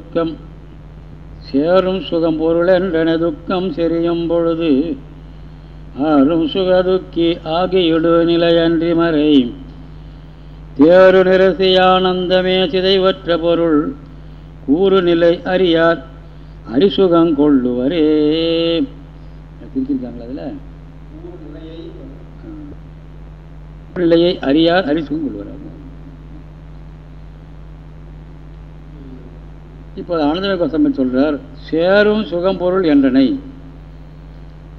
துக்கம் சேரும் சுகம் பொருளென்றன துக்கம் செறியும் பொழுது ஆறும் சுகதுக்கி ஆகியிடு நிலையன்றி மறை. தேரு நிரசி ஆனந்தமே சிதைவற்ற பொருள் கூறு நிலை அறியார் அரிசுகம் கொள்ளுவரே. பிரிச்சிருக்காங்களா அதில் நிலையை அறியார் அரிசுகம் கொள்ளுவார். இப்போ ஆனந்தமே கோசம்பன் சொல்கிறார் சேரும் சுகம் பொருள் என்றனை.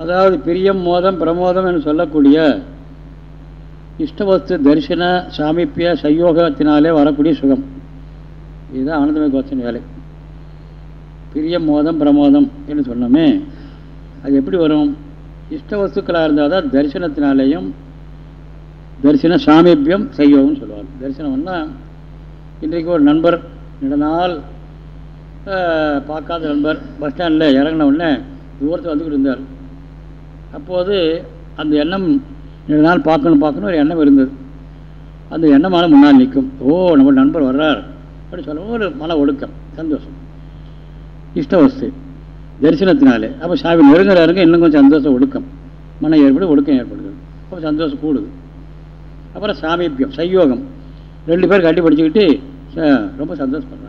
அதாவது பிரியம் மோதம் பிரமோதம் என்று சொல்லக்கூடிய இஷ்டவஸ்து தரிசன சாமிப்பிய சயோகத்தினாலே வரக்கூடிய சுகம். இதுதான் ஆனந்தமய கோஷன் வேலை. பிரியம் மோதம் பிரமோதம் என்று சொன்னோமே அது எப்படி வரும்? இஷ்டவஸ்துக்களாக இருந்தால் தான் தரிசனத்தினாலேயும் தரிசன சாமிப்பியம் சையோகம்னு சொல்லுவார் தரிசனம்னா இன்றைக்கு ஒரு நண்பர் நாள் பார்க்காத நண்பர் பஸ் ஸ்டாண்டில் இறங்கின உடனே தூரத்தில் வந்துக்கிட்டு இருந்தார். அப்போது அந்த எண்ணம் ரெண்டு நாள் பார்க்கணும் பார்க்கணும் ஒரு எண்ணம் இருந்தது. அந்த எண்ணமான முன்னால் நிற்கும். ஓ நம்ம நண்பர் வர்றார். அப்படி சொல்ல ஒரு மன ஒடுக்கம் சந்தோஷம். இஷ்டவஸ்து தரிசனத்தினாலே. அப்போ சாமி நெருங்கிற இறங்க இன்னும் கொஞ்சம் சந்தோஷம் ஒடுக்கம். மன ஏற்படு ஒடுக்கம் ஏற்படுது. அப்போ சந்தோஷம் கூடுது. அப்புறம் சாமீபியம் சையோகம். ரெண்டு பேர் கட்டி படிச்சுக்கிட்டு ரொம்ப சந்தோஷப்படுறாங்க.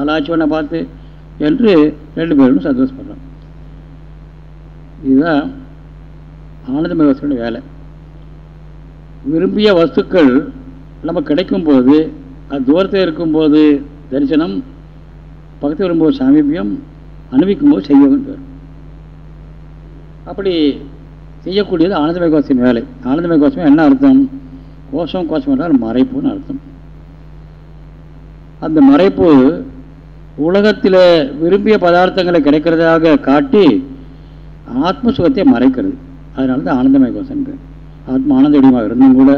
ரொம்ப பார்த்து என்று ரெண்டு பேரும் சந்தோஷப்படுறான் இதுதான் ஆனந்தமய வஸ்துவோட வேலை. விரும்பிய வஸ்துக்கள் நம்ம கிடைக்கும் போது அது தூரத்தில் இருக்கும்போது தரிசனம் பக்கத்தில் வரும்போது சாமீபியம் அனுபவிக்கும்போது செய்யவும் பேர் அப்படி செய்யக்கூடியது ஆனந்தமய கோஷத்தின் வேலை. ஆனந்தமய கோஷம் என்ன அர்த்தம்? கோஷம் கோஷம் என்றால் மறைப்புன்னு அர்த்தம். அந்த மறைப்பு உலகத்தில் விரும்பிய பதார்த்தங்களை கிடைக்கிறதாக காட்டி ஆத்ம சுகத்தை மறைக்கிறது. அதனால தான் ஆனந்தமய கோஷம் பேர் ஆத்ம ஆனந்தடியமாக இருந்தும் கூட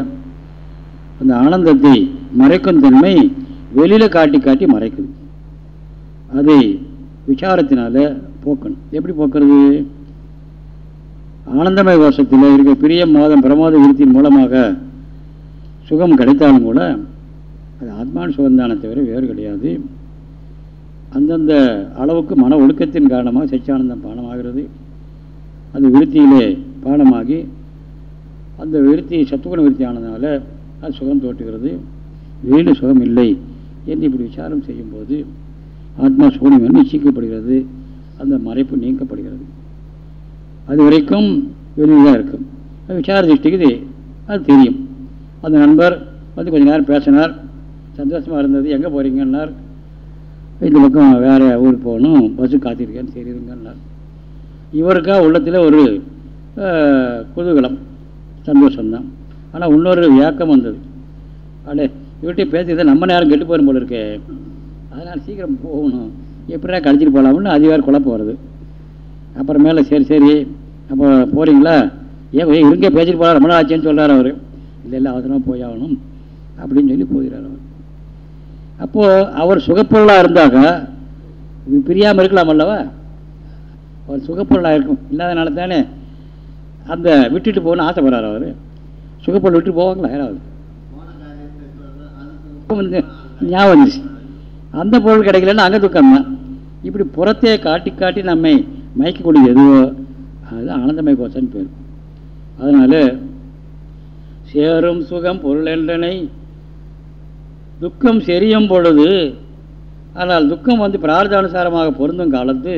அந்த ஆனந்தத்தை மறைக்கும் தன்மை வெளியில் காட்டி காட்டி மறைக்குது. அதை விசாரத்தினால போக்கணும். எப்படி போக்குறது? ஆனந்தமய கோஷத்தில் இருக்க பிரிய மாதம் பிரமாத விருத்தியின் மூலமாக சுகம் கிடைத்தாலும் கூட அது ஆத்மான சுகந்தான தவிர வேறு கிடையாது. அந்தந்த அளவுக்கு மன ஒழுக்கத்தின் காரணமாக சச்சியானந்தம் பானமாகிறது. அது விருத்தியிலே பானமாகி அந்த விருத்தி சத்துகுண விருத்தி ஆனதுனால அது சுகம் தோற்றுகிறது. வேறு சுகம் இல்லை என்று இப்படி விசாரம் செய்யும்போது ஆத்மா சுகனம் என்று நிச்சயிக்கப்படுகிறது அந்த மறைப்பு நீக்கப்படுகிறது. அது வரைக்கும் வெளியில் இருக்கும். அது விசார திருஷ்டிக்கு அது தெரியும். அந்த நண்பர் வந்து கொஞ்சம் நேரம் பேசினார். சந்தோஷமாக இருந்தது. எங்கே போகிறீங்கன்னார் இந்த பக்கம் வேறு ஊருக்கு போகணும் பஸ்ஸு காத்திருக்கேன்னு தெரியுதுங்கன்னார் இவருக்கா உள்ளத்தில் ஒரு குதூகலம் சந்தோஷம்தான். ஆனால் இன்னொரு ஏக்கம் வந்தது. அடே இவர்கிட்ட பேசுகிறத நம்ம நேரம் கெட்டு போயிடும் போல இருக்கே. அதனால் சீக்கிரம் போகணும். எப்படியா கழிச்சிட்டு போகலாம்னு அது வேறு குழப்பம் வருது. அப்புறமேல சரி சரி. அப்போ போகிறீங்களா ஏன் இருங்கே பேசிட்டு போகலாம் ரொம்ப ஆச்சுன்னு சொல்கிறார் அவர். இல்லை இல்லை அவசரமாக போய் ஆகணும். அப்படின்னு சொல்லி போகிறார் அவர். அப்போது அவர் சுகப்பொருளாக இருந்தாக்க பிரியாமல் இருக்கலாம் அல்லவா? அவர் சுகப்பொருளாக இருக்கும். இல்லாதனால தானே அந்த விட்டுட்டு போகணும்னு ஆசைப்படுறார் அவர். சுகப்பொருள் விட்டு போவாங்களா? யாராவது? வந்து ஞாபகம் வந்துச்சு அந்த பொருள் கிடைக்கலன்னு அங்கே துக்கம். தான் இப்படி புறத்தையே காட்டி காட்டி நம்மை மயக்கக்கூடியது எதுவோ அது ஆனந்தமய கோஷன் பேர். அதனால் சேரும் சுகம் பொருள் என்றனை துக்கம் செரியும் பொழுது ஆனால் துக்கம் வந்து பிரார்த்தானுசாரமாக பொருந்தும் காலத்து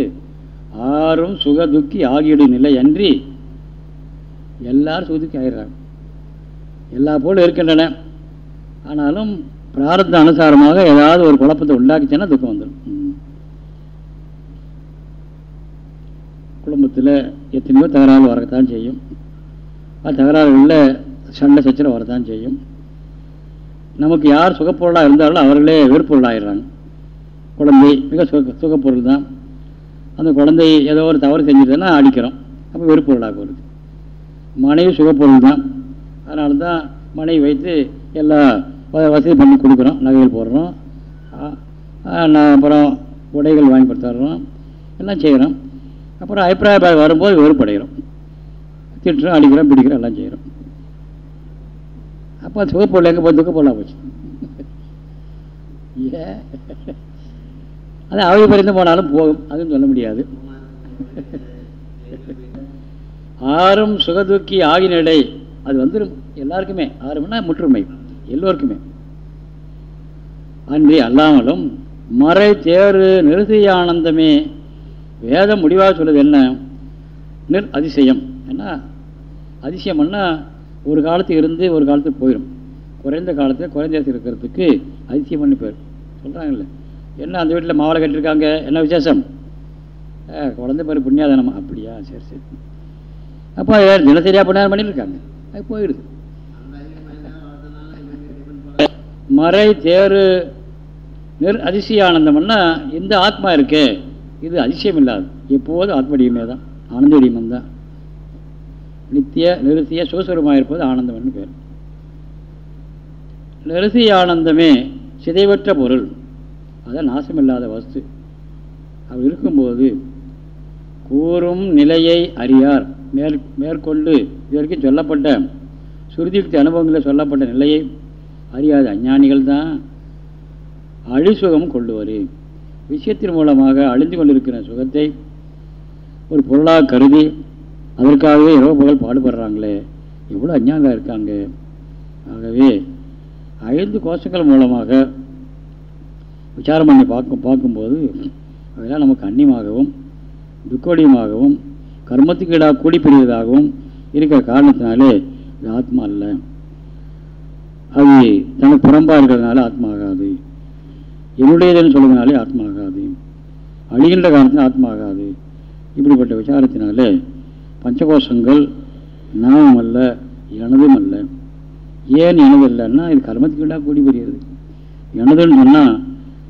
ஆறும் சுக துக்கி ஆகிடும் நிலை அன்றி எல்லாரும் சுதுக்கி ஆயிடுறாங்க. எல்லா பொருளும் இருக்கின்றன. ஆனாலும் பிரார்த்த அனுசாரமாக ஏதாவது ஒரு குழப்பத்தை உண்டாக்கிச்சேன்னா துக்கம் வந்துடும் குடும்பத்தில் எத்தனையோ தகராறு வரத்தான் செய்யும். அது தகராறுகளில் சண்டை சச்சரம் வரத்தான் செய்யும். நமக்கு யார் சுகப்பொருளாக இருந்தாலும் அவர்களே வெறுப்பொருளாகிடுறாங்க குழந்தை மிக சுக சுகப்பொருள் தான் அந்த குழந்தை ஏதோ ஒரு தவறு செஞ்சுட்டுன்னா அடிக்கிறோம். அப்போ வெறுப்பொருளாக வருது. மனைவி சுகப்பொருள் தான் அதனால தான் மனைவி வைத்து எல்லா வசதி பண்ணி கொடுக்குறோம். நகைகள் போடுறோம். அப்புறம் உடைகள் வாங்கி கொடுத்துட்றோம். எல்லாம் செய்கிறோம். அப்புறம் அபிப்பிராய வரும்போது வெறுப்படைகிறோம் திட்டுறோம் அடிக்கிறோம் பிடிக்கிறோம் எல்லாம் செய்கிறோம். அப்போ சுகப்பொருள் எங்கே போய் துக்கப்பொருளாக போச்சு ஏன் அது அவதி பறிந்து போனாலும் போகும் அதுவும் சொல்ல முடியாது. ஆறும் சுகதுக்கி ஆகினடை. அது வந்துடும் எல்லாருக்குமே. ஆறும்னா முற்றுமை எல்லோருக்குமே. அன்றி அல்லாமலும் மறை தேறு நிறுத்தியானந்தமே வேதம் முடிவாக சொல்வது என்ன? நிர் அதிசயம். என்ன? அதிசயம்னா ஒரு காலத்துக்கு இருந்து ஒரு காலத்துக்கு போயிடும் குறைந்த காலத்தில் குறைந்த இருக்கிறதுக்கு அதிசயம் பண்ணி பேர் சொல்கிறாங்கல்ல என்ன அந்த வீட்டில் மாவளை கட்டியிருக்காங்க என்ன விசேஷம்? குழந்தை பேர் புண்ணியாதானமா அப்படியா சரி சரி. அப்போ வேறு தினசரியாக புண்ணியாதம் பண்ணியிருக்காங்க அது போயிடுது. மறை தேரு அதிசய ஆனந்தம்னா இந்த ஆத்மா இருக்கே? இது அதிசயம் இல்லாது எப்போதும் ஆத்மடியமே தான். ஆனந்தடியமம் தான். நித்திய நிறுத்திய சுகசுரமாக இருப்பது ஆனந்தம்னு பேர். நிறுத்திய ஆனந்தமே சிதைவற்ற பொருள். அதான் நாசமில்லாத வஸ்து. அப்படி இருக்கும்போது கூறும் நிலையை அறியார். மேற் மேற்கொண்டு இதுவரைக்கும் சொல்லப்பட்ட சுருதியுக்தி அனுபவங்களில் சொல்லப்பட்ட நிலையை அறியாத அஞ்ஞானிகள் தான் அழிசுகம் கொள்ளுவர் விஷயத்தின் மூலமாக அழிந்து கொண்டிருக்கிற சுகத்தை ஒரு பொருளாக கருதி அதற்காகவே இரவு பகல் பாடுபடுறாங்களே. எவ்வளோ அஞ்ஞானம் இருக்காங்க. ஆகவே ஐந்து கோஷங்கள் மூலமாக விசாரம் பண்ணி பார்க்கும் பார்க்கும்போது அதெல்லாம் நமக்கு அந்நியமாகவும் துக்கோடியமாகவும் கர்மத்துக்கு இடாக கூடி பிரிவதாகவும் இருக்கிற காரணத்தினாலே இது ஆத்மா அல்ல. அது தனக்கு புறம்பாக இருக்கிறதுனால ஆத்மா ஆகாது. என்னுடையதுன்னு சொல்கிறதுனாலே ஆத்மா ஆகாது. அழிகின்ற காரணத்தில் ஆத்மா ஆகாது. இப்படிப்பட்ட விசாரத்தினாலே பஞ்சகோஷங்கள் நாமும் அல்ல எனதும் அல்ல ஏன் எனது இல்லைன்னா இது கர்மத்துக்கு விட கூடி புரியுது எனதுன்னு சொன்னால்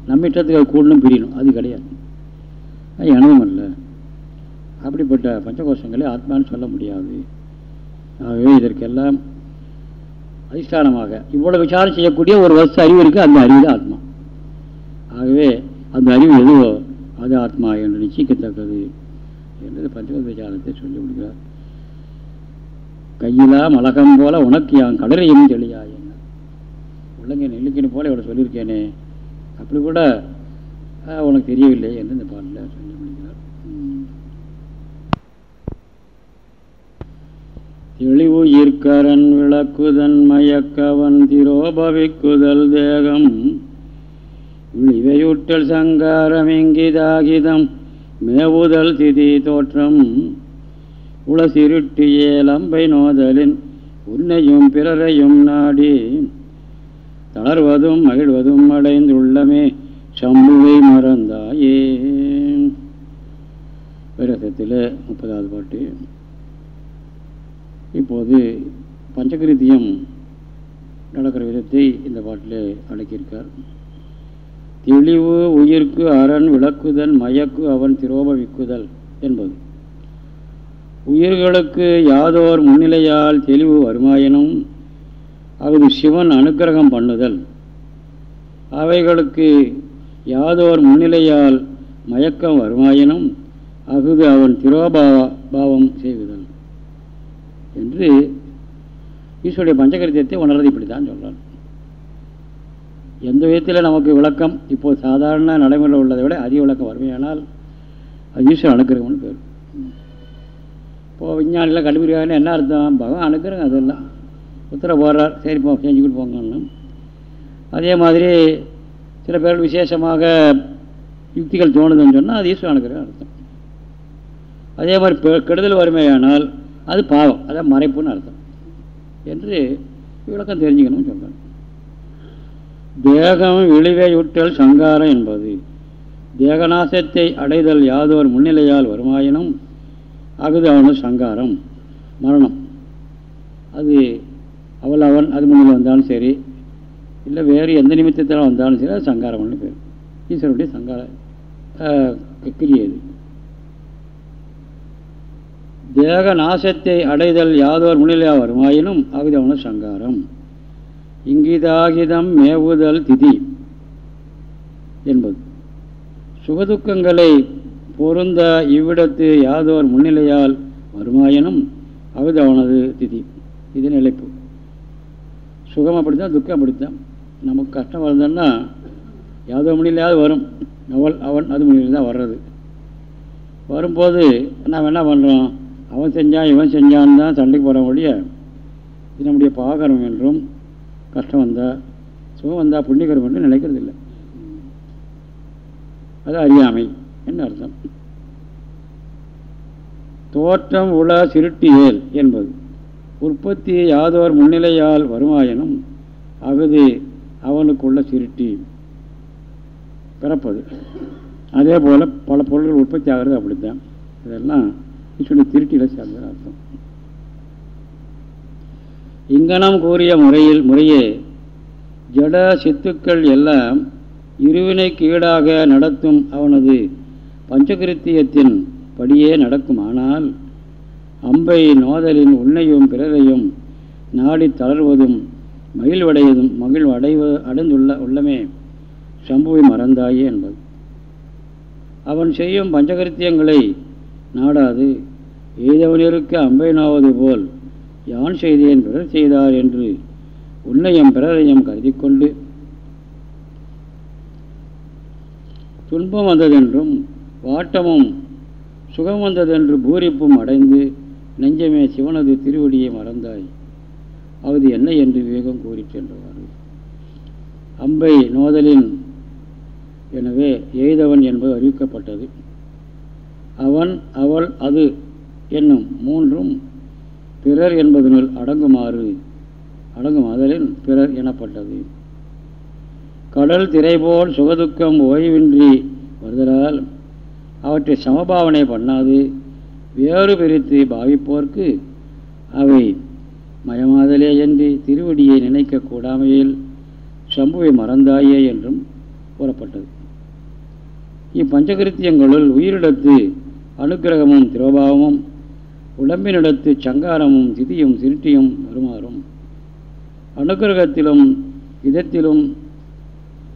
நம்ம இஷ்டத்துக்கு அது கூடணும் பிரியணும். அது கிடையாது. எனதும் அல்ல அப்படிப்பட்ட பஞ்சகோஷங்களை ஆத்மான்னு சொல்ல முடியாது. ஆகவே இதற்கெல்லாம் அதிஷ்டானமாக இவ்வளோ விசாரம் செய்யக்கூடிய ஒரு வருஷம் அறிவு இருக்குது அந்த அறிவு தான் ஆத்மா. ஆகவே அந்த அறிவு எதுவோ அது ஆத்மா என்று நிச்சயிக்கத்தக்கது. என்று பஞ்சகோஷ விசாரத்தை சொல்லி விடுகிறார் கையிலா மலகம் போல உனக்கு என் கடலையும் தெளியா என்ன? உள்ளங்க நெல்லிக்கணும் போல இவ்வளோ சொல்லியிருக்கேனே. அப்படி கூட உனக்கு தெரியவில்லை என்று இந்த பாடலில் சொல்லி முடிக்கிறார். தெளிவு ஈர்க்கரன் விளக்குதன் மயக்கவன் திரோபவிக்குதல் தேகம். விழிவையுட்டல் சங்காரம் இங்கிதாகிதம். மேவுதல் திதி தோற்றம் உளசிருட்டியே லம்பை நோதலின் உன்னையும் பிறரையும் நாடி தளர்வதும் மகிழ்வதும் அடைந்துள்ளமே சம்புவை மறந்தாயே. வைரசத்தில் முப்பதாவது பாட்டு. இப்போது பஞ்சகிருத்தியம் நடக்கிற விதத்தை இந்த பாட்டில் அடக்கியிருக்கார். தெளிவு உயிர்க்கு அரண் விளக்குதல் மயக்கு அவன் திரோபவிக்குதல் என்பது. உயிர்களுக்கு யாதோர் முன்னிலையால் தெளிவு வருமாயினும் அது சிவன் அனுக்கிரகம் பண்ணுதல். அவைகளுக்கு யாதோர் முன்னிலையால் மயக்கம் வருமாயினும் அகுது அவன் திரோபாவ பாவம் என்று ஈஸ்வருடைய பஞ்சகரித்தியத்தை உணர்றது இப்படி தான் சொல்கிறான் எந்த விதத்தில் நமக்கு விளக்கம் இப்போது சாதாரண நடைமுறையில் உள்ளதை விட அதிக விளக்கம் வறுமையானால் அது ஈஸ்வரன் அனுக்கிரகம்னு பேர். இப்போது விஞ்ஞானியில் கண்டுபிடிக்காங்கன்னு என்ன அர்த்தம்? பகவான் அனுக்கிரகம் அதெல்லாம். உத்தரவு போடுறார் சரி போ செஞ்சுக்கிட்டு போங்கன்னு. அதே மாதிரி சில பேர் விசேஷமாக யுக்திகள் தோணுதுன்னு சொன்னால் அது ஈஸ்வரன் அனுக்கிரகம் அர்த்தம். அதே மாதிரி கெடுதல் வறுமையானால் அது பாவம் அதான் மறைப்புன்னு அர்த்தம். என்று விளக்கம் தெரிஞ்சுக்கணும்னு சொல்கிறேன் தேகம் விளைவை சங்காரம் என்பது. தேகநாசத்தை அடைதல் யாதோர் முன்னிலையால் வருமாயினும் அகுது அவனது சங்காரம் மரணம். அது அவள் அவன் அது முன்னில் வந்தாலும் சரி இல்லை வேறு எந்த நிமித்தத்தில் வந்தாலும் சரி அது சங்காரம்னு பேர். ஈஸ்வருடைய சங்கார கிரியது தேக நாசத்தை அடைதல் யாதோர் முன்னிலையாக வருமாயினும் அகுது அவனது சங்காரம். இங்கிதாகிதம் மேவுதல் திதி என்பது. சுகதுக்கங்களை பொருந்த இவ்விடத்து யாதோர் முன்னிலையால் வருமாயினும் அவது அவனது திதி. இது நிலைப்பு. சுகம் அப்படித்தான் துக்கம் அப்படித்தான். நமக்கு கஷ்டம் வருதுன்னா யாதோ முன்னிலையாவது வரும். அவள் அவன் அது மணியில் தான் வர்றது. வரும்போது நாம் என்ன பண்ணுறோம் அவன் செஞ்சான் இவன் செஞ்சான்னு தான் சண்டைக்கு போகிற ஒழிய இது நம்முடைய பாகரம் என்றும் கஷ்டம் வந்தால் சுகம் வந்தால் புண்ணியகரம் என்று நினைக்கிறது இல்லை. அது அறியாமை என்ன அர்த்தம். தோற்றம் உள சிருட்டியேல் என்பது. உற்பத்தி யாதோர் முன்னிலையால் வருமாயினும் அகுது அவனுக்குள்ள சிருட்டி பிறப்பது. அதே போல் பல பொருள்கள் உற்பத்தி ஆகிறது அப்படித்தான். இதெல்லாம் சொல்லி திருட்டியில் சேர்ந்தது அர்த்தம். இங்கனம் கூறிய முறையில் முறையே ஜட சித்துக்கள் எல்லாம் இருவினைக்கு ஈடாக நடத்தும் அவனது பஞ்சகிருத்தியத்தின் படியே நடக்குமானால் அம்பை நோதலின் உன்னையும் பிறரையும் நாடி தளர்வதும் மகிழ்வடைவதும் மகிழ்வு அடைவ அடைந்துள்ள உள்ளமே சம்புவை மறந்தாயே என்பது. அவன் செய்யும் பஞ்சகிருத்தியங்களை நாடாது. எய்தவனிற்கு அம்பை நோவது போல் யான் செய்தேன் பிறர் செய்தார் என்று உன்னையும் பிறரையும் கருதி கொண்டு துன்பம் வந்ததென்றும் வாட்டமும் சுகம் வந்ததென்று பூரிப்பும் அடைந்து நெஞ்சமே சிவனது திருவடியை மறந்தாய். அது என்ன என்று விவேகம் கூறி சென்றவாறு. அம்பை நோதலின் எனவே எய்தவன் என்பது அறிவிக்கப்பட்டது. அவன் அவள் அது என்னும் மூன்றும் பிறர் என்பதனுள் அடங்குமாறு அடங்கும் அதலின் பிறர் எனப்பட்டது. கடல் திரைபோல் சுகதுக்கம் ஓய்வின்றி வருதலால் அவற்றை சமபாவனை பண்ணாது வேறு பிரித்து பாவிப்போர்க்கு அவை மயமாதலே என்று திருவடியை நினைக்க கூடாமையில் சம்புவை மறந்தாயே என்றும் கூறப்பட்டது. இப்பஞ்சகிருத்தியங்களுள் உயிரிடத்து அனுக்கிரகமும் திரோபாவமும் உடம்பினிடத்து சங்காரமும் திதியும் சிருட்டியும் வருமாறும். அனுக்கிரகத்திலும் இதத்திலும்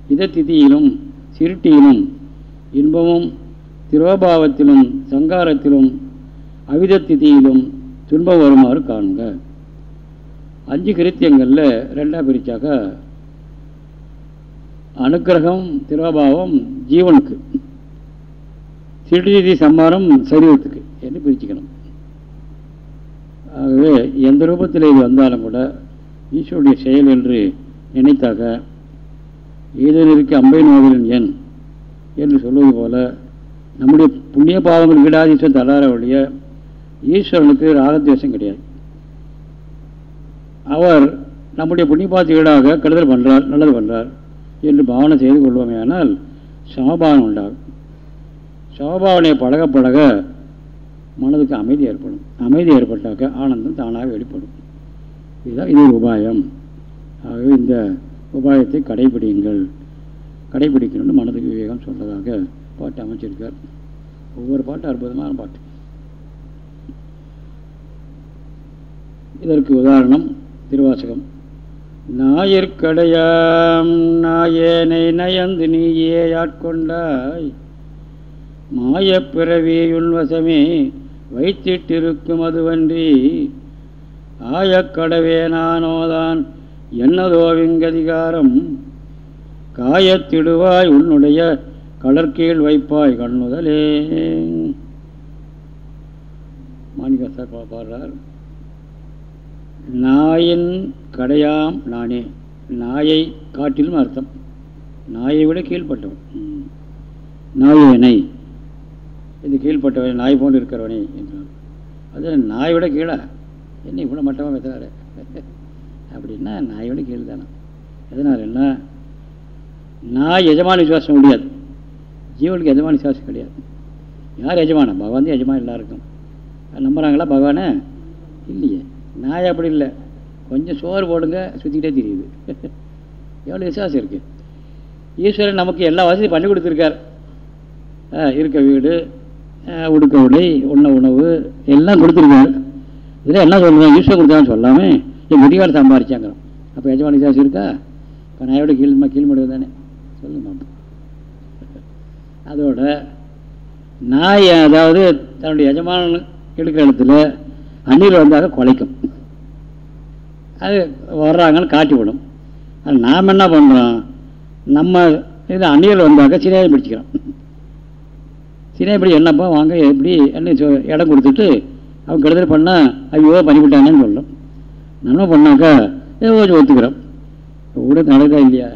இதத்திதியிலும் சிருட்டியிலும் இன்பமும் திரோபாவத்திலும் சங்காரத்திலும் அவிதத்திதியிலும் துன்பம் வருமாறு காணுங்க அஞ்சு கிருத்தியங்களில் ரெண்டாக பிரித்தாக்க அனுக்கிரகம் திரோபாவம் ஜீவனுக்கு. சிறுதி சம்மாரம் சரீரத்துக்கு. என்று பிரிச்சுக்கணும்? ஆகவே எந்த ரூபத்தில் இது வந்தாலும் கூட ஈஸ்வருடைய செயல் என்று நினைத்தாக ஈதனிற்கு அம்பை நோதலின் எண் என்று சொல்வது போல நம்முடைய புண்ணிய பாவங்கள் ஈடாதீஸ்வரன் தள்ளார வழிய ஈஸ்வரனுக்கு ராகத்வேஷம் கிடையாது. அவர் நம்முடைய புண்ணியபாத்து ஈடாக கெடுதல் பண்ணுறார் நல்லது பண்ணுறார் என்று பாவனை செய்து கொள்வோமே ஆனால் சமபாவனை உண்டாகும். சமபாவனை பழக பழக மனதுக்கு அமைதி ஏற்படும். அமைதி ஏற்பட்டாக்க ஆனந்தம் தானாக வெளிப்படும். இதுதான் இது உபாயம். ஆகவே இந்த உபாயத்தை கடைபிடிங்கள் கடைபிடிக்கணும்னு மனதுக்கு விவேகம் சொல்கிறதாக பாட்டு அமைச்சிருக்கார். ஒவ்வொரு பாட்டு அற்புதமான பாட்டு. இதற்கு உதாரணம் திருவாசகம். நாயிற்கடையாம் நாயேனை நயந்து நீயே ஆட்கொண்டாய் மாயப்பிறவியுள் வசமே வைத்திட்டிருக்கும் அதுவன்றி ஆயக்கடவே நானோதான் என்னதோவிங்கதிகாரம் காயத்திடுவாய் உன்னுடைய கடற்கீழ் வைப்பாய் கண்ணுதலே. மாணிகாசார் பாடுறார் நாயின் கடையாம் நானே. நாயை காட்டிலும் அர்த்தம். நாயை விட கீழ்பட்டவன் நாயினை. இது கீழ்பட்டவன் நாய் போன்று இருக்கிறவனே என்றான். அது நாயை விட கீழே. என்ன இவ்வளோ மட்டமாக வைத்தாரு அப்படின்னா நாயை விட கீழ் தானே எதனாலன்னா என்ன? நாய் எஜமான விசுவாசம் முடியாது ஜீவனுக்கு எஜமான விசுவாசம் கிடையாது. யார் எஜமானம் பகவான் தான் எஜமான் எல்லாருக்கும். நம்புகிறாங்களா பகவானே? இல்லையே. நாய் அப்படி இல்லை. கொஞ்சம் சோறு போடுங்க சுற்றிக்கிட்டே தெரியுது. எவ்வளோ விசுவாசம் இருக்குது ஈஸ்வரன் நமக்கு எல்லா வசதியும் பண்ணி கொடுத்துருக்கார். இருக்க வீடு உடுக்க உடை உண்ண உணவு எல்லாம் கொடுத்துருக்காரு. இதில் என்ன சொல்லுவேன் ஈஸ்வரன் கொடுத்தான்னு சொல்லாமல் என் முடிவால் சம்பாரிச்சாங்கிறோம் அப்போ எஜமான விசாசம் இருக்கா? இப்போ நாயோட கீழ்மா கீழ்மடுவு தானே? சொல்லுமா அதோட நாய் அதாவது தன்னுடைய எஜமான எடுக்கிற இடத்துல அந்நியில் வந்தாக குலைக்கும். அது வர்றாங்கன்னு காட்டி விடும். அது நாம் என்ன பண்ணுறோம் நம்ம இது அந்நியர்கள் வந்தாக்க சினையை பிடிச்சிக்கிறோம். சினையை இப்படி என்னப்பா வாங்க எப்படி என்ன சொ- இடம் கொடுத்துட்டு அவன் கெடுதல் பண்ணால் ஐயோ பண்ணிவிட்டானேன்னு சொல்லும். நன்மை பண்ணாக்கா ஏதோ கொஞ்சம் ஒத்துக்கிறோம். கூட நடக்குதா இல்லையா?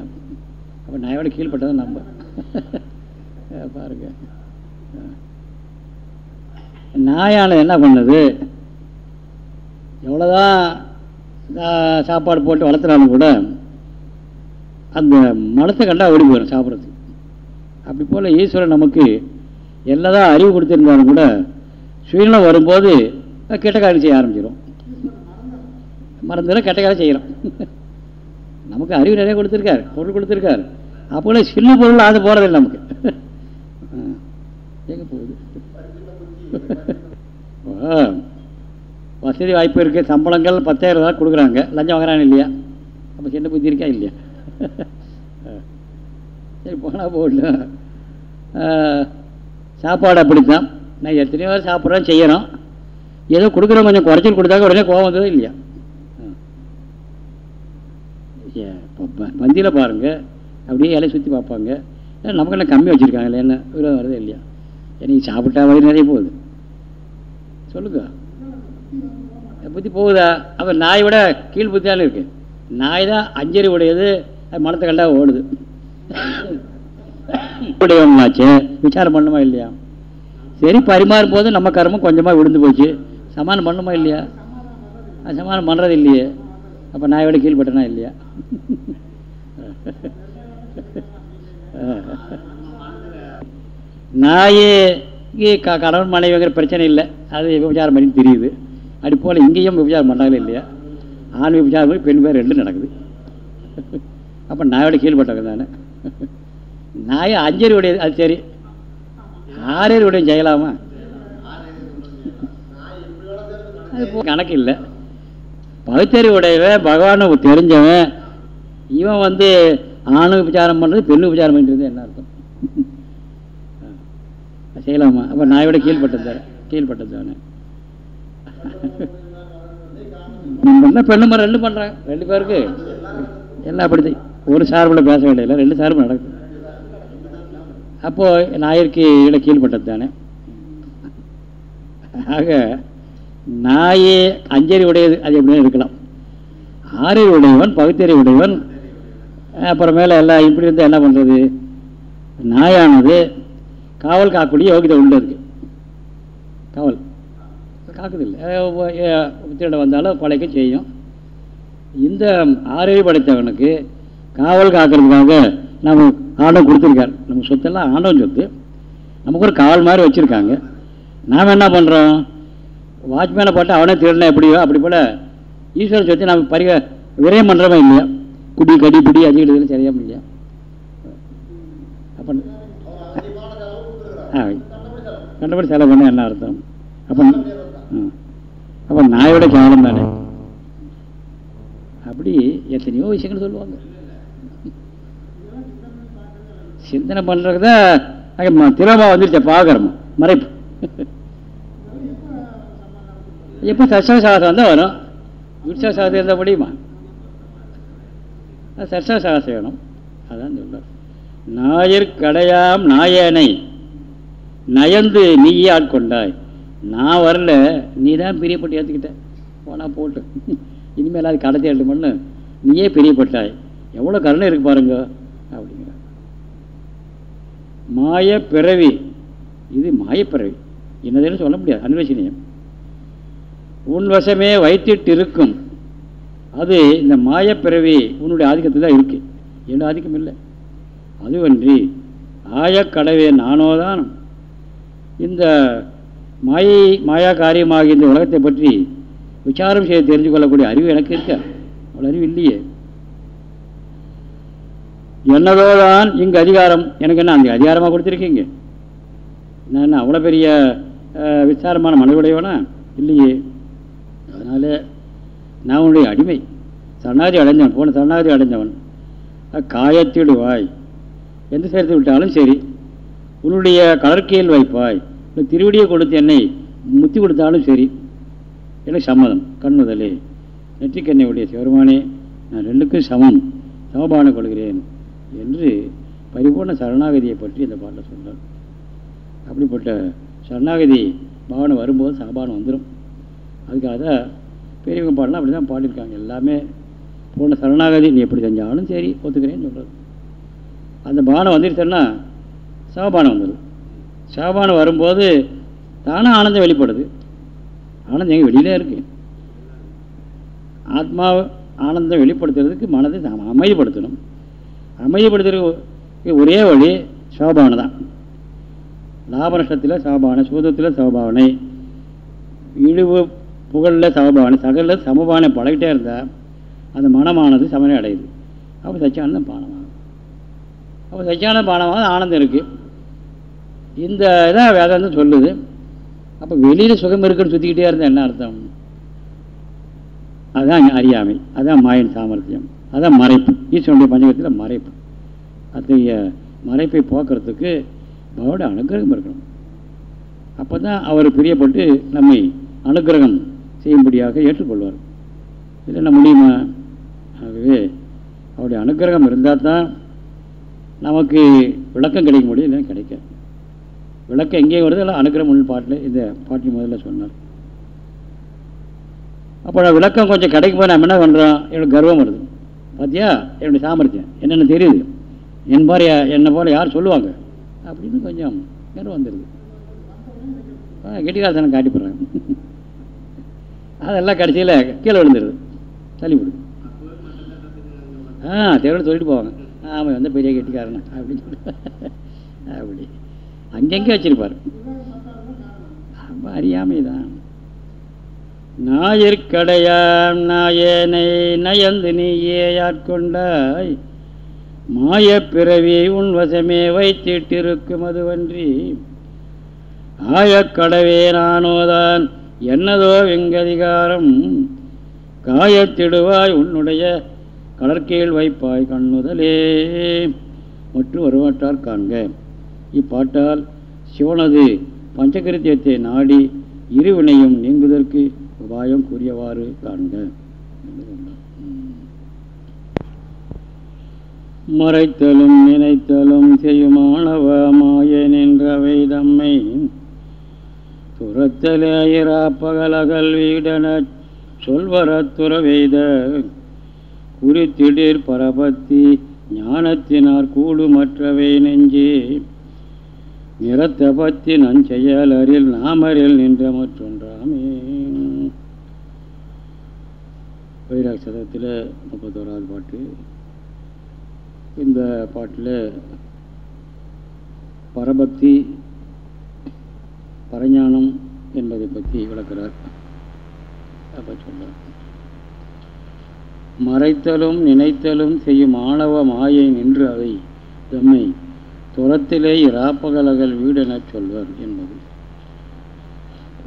அப்போ நான் எவ்வளோ கீழ்பட்டதான் நம்ப. பாருங்க. நாயானது என்ன பண்ணுது? எவ்வளோதான் சாப்பாடு போட்டு வளர்த்துனாலும் கூட அந்த மனத்தை கண்டா ஓடி போயிடும் சாப்பிட்றதுக்கு. அப்படி போல் ஈஸ்வரன் நமக்கு என்னதான் அறிவு கொடுத்துருந்தாலும் கூட சுயநலம் வரும்போது கெட்ட காரியம் செய்ய ஆரம்பிச்சிடும் மறந்துடும் கெட்ட காரியம் செய்கிறோம் நமக்கு அறிவு நிறைய கொடுத்துருக்காரு பொருள் கொடுத்துருக்காரு. அப்போல சின்ன பொருள் அது போகிறதில்லை நமக்கு. எங்கே போகுது? ஆ, வசதி வாய்ப்பு இருக்குது சம்பளங்கள் பத்தாயிரம் ரூபா கொடுக்குறாங்க. லஞ்சம் வாங்குறாங்க இல்லையா? அப்போ சின்ன புத்தி இருக்கா இல்லையா? ஆ. சரி போனால் போகட்டும். சாப்பாடு அப்படித்தான். நான் எத்தனையோ பேர் சாப்பிட்றோம் செய்யறோம். ஏதோ கொடுக்குறோம் கொஞ்சம் குறைச்சல் கொடுத்தாக்க உடனே கோவம் வந்ததோ இல்லையா? பந்தியில் பாருங்கள் அப்படியே இலையை சுற்றி பார்ப்பாங்க. ஏன்னா நமக்கு என்ன கம்மி வச்சுருக்காங்களே என்ன விரோதம் வருது இல்லையா? எனக்கு சாப்பிட்டா வயிறு நிறைய போகுது. சொல்லுங்க. புத்தி போகுதா? அப்போ நாய் விட கீழ் புத்தியாலும் இருக்கு. நாய் தான் அஞ்சறி உடையது அது மனத்தை கண்டா ஓடுது. உடையவங்களாச்சு விசாரம் பண்ணுமா இல்லையா? சரி பரிமாறும் போது நம்ம கர்மம் கொஞ்சமாக விழுந்து போச்சு. சமானம் பண்ணுமா இல்லையா? அது சமானம் பண்ணுறது இல்லையே. அப்போ நான் விட கீழ்பட்டனா இல்லையா? நாயே க கணவன் மனைவிங்கிற பிரச்சனை இல்லை. அது விபச்சாரம் பண்ணி தெரியுது. அப்படி போல் இங்கேயும் விபச்சாரம் பண்ணாங்களே இல்லையா? ஆண் விபச்சாரம் பெண் பேர் ரெண்டும் நடக்குது. அப்போ நாயோட கீழ்பட்டவங்க தானே? நாயை அஞ்சறி உடையது அது சரி. ஆறேறி உடைய செய்யலாமா? அது கணக்கு இல்லை. பகுத்தறி உடையவன் பகவானை தெரிஞ்சவன் இவன் வந்து ஆணு விபச்சாரம் பண்ணுறது பெண்ணு விபச்சாரம் பண்ணுறது என்ன அர்த்தம்? செய்யலாமா? அப்போ நாயோட கீழ்பட்டது தானே கீழ்பட்டது தானே பண்ண பெண்ணு மரம் ரெண்டு பண்ணுறாங்க ரெண்டு பேருக்கு. எல்லாம் அப்படி ஒரு சார்பில் பேச வேண்டியதில்லை. ரெண்டு சார்பு நடக்கும். அப்போது நாயிற்கு இட கீழ்பட்டது தானே? ஆக நாயே அஞ்சறி உடையது அது எப்படின்னு இருக்கலாம். ஆறறி உடையவன் பகுத்தறி உடையவன் அப்புறமேல எல்லாம் இப்படி இருந்தால் என்ன பண்ணுறது நாயானது காவல் காக்கக்கூடிய யோகிதை உண்டு இருக்கு காவல். காக்குதில்லை. திருட வந்தாலும் பழைக்க செய்யும். இந்த ஆறறி படைத்தவனுக்கு காவல் காக்கிறதுக்காக நம்ம ஆண்டவன் கொடுத்துருக்கார். நம்ம சொத்தெல்லாம் ஆண்டவன் சொத்து. நமக்கு ஒரு காவல் மாதிரி வச்சுருக்காங்க. நாம் என்ன பண்ணுறோம் வாட்ச்மேனை போட்டு அவனே திருடினா எப்படியோ அப்படி போல் ஈஸ்வரன் சொத்து நம்ம பரிக விரயம் பண்ணுறவன் இல்லையா? குடி கடி பிடி அதிகம் சரியாக முடியும் அப்போ ஆ கண்டபடி செலவு பண்ண என்ன அர்த்தம்? அப்போ ம். அப்போ நாயோட கேவலம் தானே. அப்படி எத்தனையோ விஷயங்கள் சொல்லுவாங்க. சிந்தனை பண்ணுறது தான் திரமா வந்துருச்ச பாகரம் மறைப்பு. எப்போ சர்சவ சாகசம் தான் வரும்? விருட்ச சாகசம் இருந்தால் முடியுமா? அது சர்சவ சாகசம் வேணும் அதான் சொல்கிறார் நாயர் கடையாம் நாயனை நயந்து நீயே ஆட்கொண்டாய் நான் வரல நீ தான் பிரியப்பட்டு ஏற்றுக்கிட்ட போனா போட்டு. இனிமேல் அது கடத்தி ஏழு பண்ணு. நீயே பிரியப்பட்டாய். எவ்வளோ கருணை இருக்கு பாருங்க. மாய பிறவி இது மாயப்பிறவி. என்னதுன்னு சொல்ல முடியாது. அன்வசனியம். உன் வசமே வைத்திட்டு இருக்கும் அது இந்த மாயப்பிறவி உன்னுடைய ஆதிக்கத்தில் தான் இருக்குது என்னோட ஆதிக்கம் இல்லை. அதுவன்றி ஆயக்கடவே நானோதான் இந்த மாயை மாயா காரியமாக இந்த உலகத்தை பற்றி விசாரம் செய்து தெரிஞ்சு கொள்ளக்கூடிய அறிவு எனக்கு இருக்க? அவ்வளோ அறிவு இல்லையே. என்னதோதான் இங்கு அதிகாரம்? எனக்கு என்ன அந்த அதிகாரமாக கொடுத்துருக்கீங்க? நான் என்ன அவ்வளோ பெரிய விசாரமான மனதுடையவனா இல்லையே. அதனால நான் உன்னுடைய அடிமை. சரணாதி அடைஞ்சவன் போன சரணாதி அடைஞ்சவன் அஹ், காயத்திடுவாய். எந்த சேர்த்து விட்டாலும் சரி உன்னுடைய கடற்கையில் வைப்பாய். இல்லை திருவடியை கொடுத்து என்னை முத்தி கொடுத்தாலும் சரி எனக்கு சம்மதம். கண்ணுதலே. நெற்றிக்கண்ணை உடைய சிவருமானே நான் ரெண்டுக்கும் சமம். சமபானம் கொள்கிறேன். என்று பரிபூர்ண சரணாகதியை பற்றி இந்த பாட்டில் சொல்கிறார் அப்படிப்பட்ட சரணாகதி பாவனை வரும்போது சகபானம் வந்துடும் அதுக்காக பெரியவங்க பாடலாம் அப்படி தான் பாடியிருக்காங்க. எல்லாமே பூர்ண சரணாகதி நீ எப்படி செஞ்சாலும் சரி ஒத்துக்கிறேன்னு சொல்கிறது அந்த பானம் வந்துருச்சுன்னா சவபானம் வந்துடும் சவபானம் வரும்போது தானே ஆனந்தம் வெளிப்படுது. ஆனந்தம் எங்கே வெளியிலே இருக்கு. ஆத்மா ஆனந்தம் வெளிப்படுத்துறதுக்கு மனதை அமைதிப்படுத்தணும். அமையப்படுத்துறதுக்கு ஒரே வழி சவபாவனை தான். லாப நஷ்டத்தில் சோபானை சூதத்தில் சவபாவனை இழிவு புகழில் சமபாவனை சகலில் சமபானை பழகிட்டே இருந்தால் அந்த மனமானது சமனை அடையுது. அப்போ சச்சியானந்தம் பானமாகும் அப்போ சச்சியானந்த பானமாக ஆனந்தம் இருக்குது இந்த இதான் வேதாந்தம் சொல்லுது. அப்போ வெளியில் சுகம் இருக்குன்னு சுற்றிக்கிட்டே இருந்தால் என்ன அர்த்தம்? அதுதான் அறியாமை அதான் மாயின் சாமர்த்தியம். அதான் மறைப்பு. ஈஸ்வனுடைய பஞ்சகத்தில் மறைப்பு. அத்தகைய மறைப்பை போக்குறதுக்கு பகவோட அனுகிரகம் இருக்கணும். அப்போ தான் அவர் பிரியப்பட்டு நம்மை அனுகிரகம் செய்யும்படியாக ஏற்றுக்கொள்வார். இல்லைன்னா முடியுமா? ஆகவே அவருடைய அனுகிரகம் இருந்தால் தான் நமக்கு விளக்கம் கிடைக்க முடியும் இல்லைன்னா கிடைக்காது. விளக்கம் எங்கேயும் வருது இல்லை அனுகிரகம் உள்ள பாட்டில் இந்த பாட்டி முதல்ல சொன்னார். அப்போ விளக்கம் கொஞ்சம் கிடைக்கும் போது நம்ம என்ன பண்ணுறோம் எனக்கு கர்வம் வருது. பார்த்தியா என்னுடைய சாமர்த்தியம். என்னென்ன தெரியுது. என் பாரு என்னை போல யார் சொல்லுவாங்க? அப்படின்னு கொஞ்சம் நேரம் வந்துடுது கெட்டிக்காரத்தனம் காட்டி போடுறாங்க அதெல்லாம் கடைசியில் கீழே விழுந்துருது. தள்ளிவிடுது ஆ தேவையான சொல்லிட்டு போவாங்க. ஆமாம் வந்து பெரிய கெட்டிக்காரன் அப்படின்னு சொல்லிட்டு. அப்படி. அங்கங்கே வச்சிருப்பார். ரொம்ப அறியாமை தான் நாயிற்கடையாம் நாயேனை நயந்து நீயே ஆட்கொண்டாய் மாயப்பிறவி உன் வசமே வைத்திட்டிருக்கும் அதுவன்றி. ஆயக்கடவே நானோதான் என்னதோ வெங்கதிகாரம். காயத்திடுவாய் உன்னுடைய கடற்கையில் வைப்பாய் கண்ணுதலே. மற்றும் வருவாட்டால் காண்க. இப்பாட்டால் சிவனது பஞ்சகிருத்தியத்தை நாடி இருவினையும் நீங்குவதற்கு உபாயம் கூறியவாறு காண்க மறைத்தலும் நினைத்தலும் செய்யுமானவ மாய நின்றவை தம்மை துரத்தலேயிரா பகலகல் வீடன சொல்வரத் துறவெய்த குறித்திடீர் பரபத்தி ஞானத்தினார் கூடுமற்றவை நெஞ்சே. நிறத்த பத்தி நஞ்செயலரில் நாமரில் நின்ற மற்றொன்றாமே. பைராக் சதத்தில் முப்பத்தோராவது பாட்டு. இந்த பாட்டில் பரபக்தி பரஞானம் என்பதை பற்றி விளக்கிறார் அப்போ சொல்கிறார் மறைத்தலும் நினைத்தலும் செய்யும் ஆணவ மாயை நின்று அவை தம்மை துரத்திலே இராப்பகலகல் வீடெனச் சொல்வர் என்பது.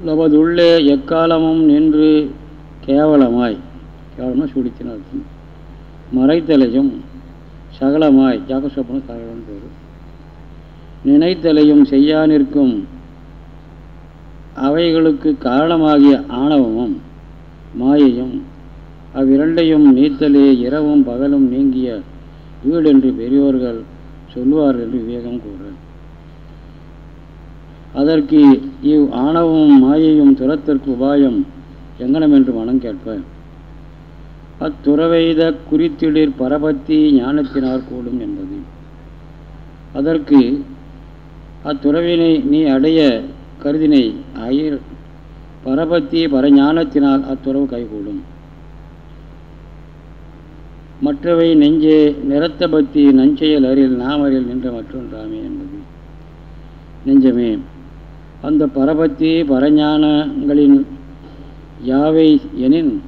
நமதுள்ளே எக்காலமும் நின்று கேவலமாய் கேவலமாக சுடித்தின அர்த்தம். மறைத்தலையும் சகலமாய் ஜாகசோப்பன சகலம் பேர். நினைத்தலையும் செய்யானிருக்கும் அவைகளுக்கு காரணமாகிய ஆணவமும் மாயையும் அவ்விரண்டையும் நீத்தலே இரவும் பகலும் நீங்கிய வீடென்று பெரியோர்கள் சொல்லுவார்கள் என்று விவேகம் கூறுகிறார் அதற்கு இவ் ஆணவமும் மாயையும் துரத்திற்கு உபாயம் எங்கனம் என்று மனம் கேட்பேன். அத்துறவெய்த குறித்திடிர் பரபத்தி ஞானத்தினார் கூடும் என்பது. அதற்கு அத்துறவினை நீ அடைய கருதினை அயிர் பரபத்தி பரஞானத்தினால் அத்துறவு கைகூடும். மற்றவை நெஞ்சே நிறத்த பக்தி நஞ்செயல் அரில் நாமரில் நின்ற மற்றொன்றாமே என்பது. நெஞ்சமே அந்த பரபத்தி பரஞானங்களின் யாவை எனின்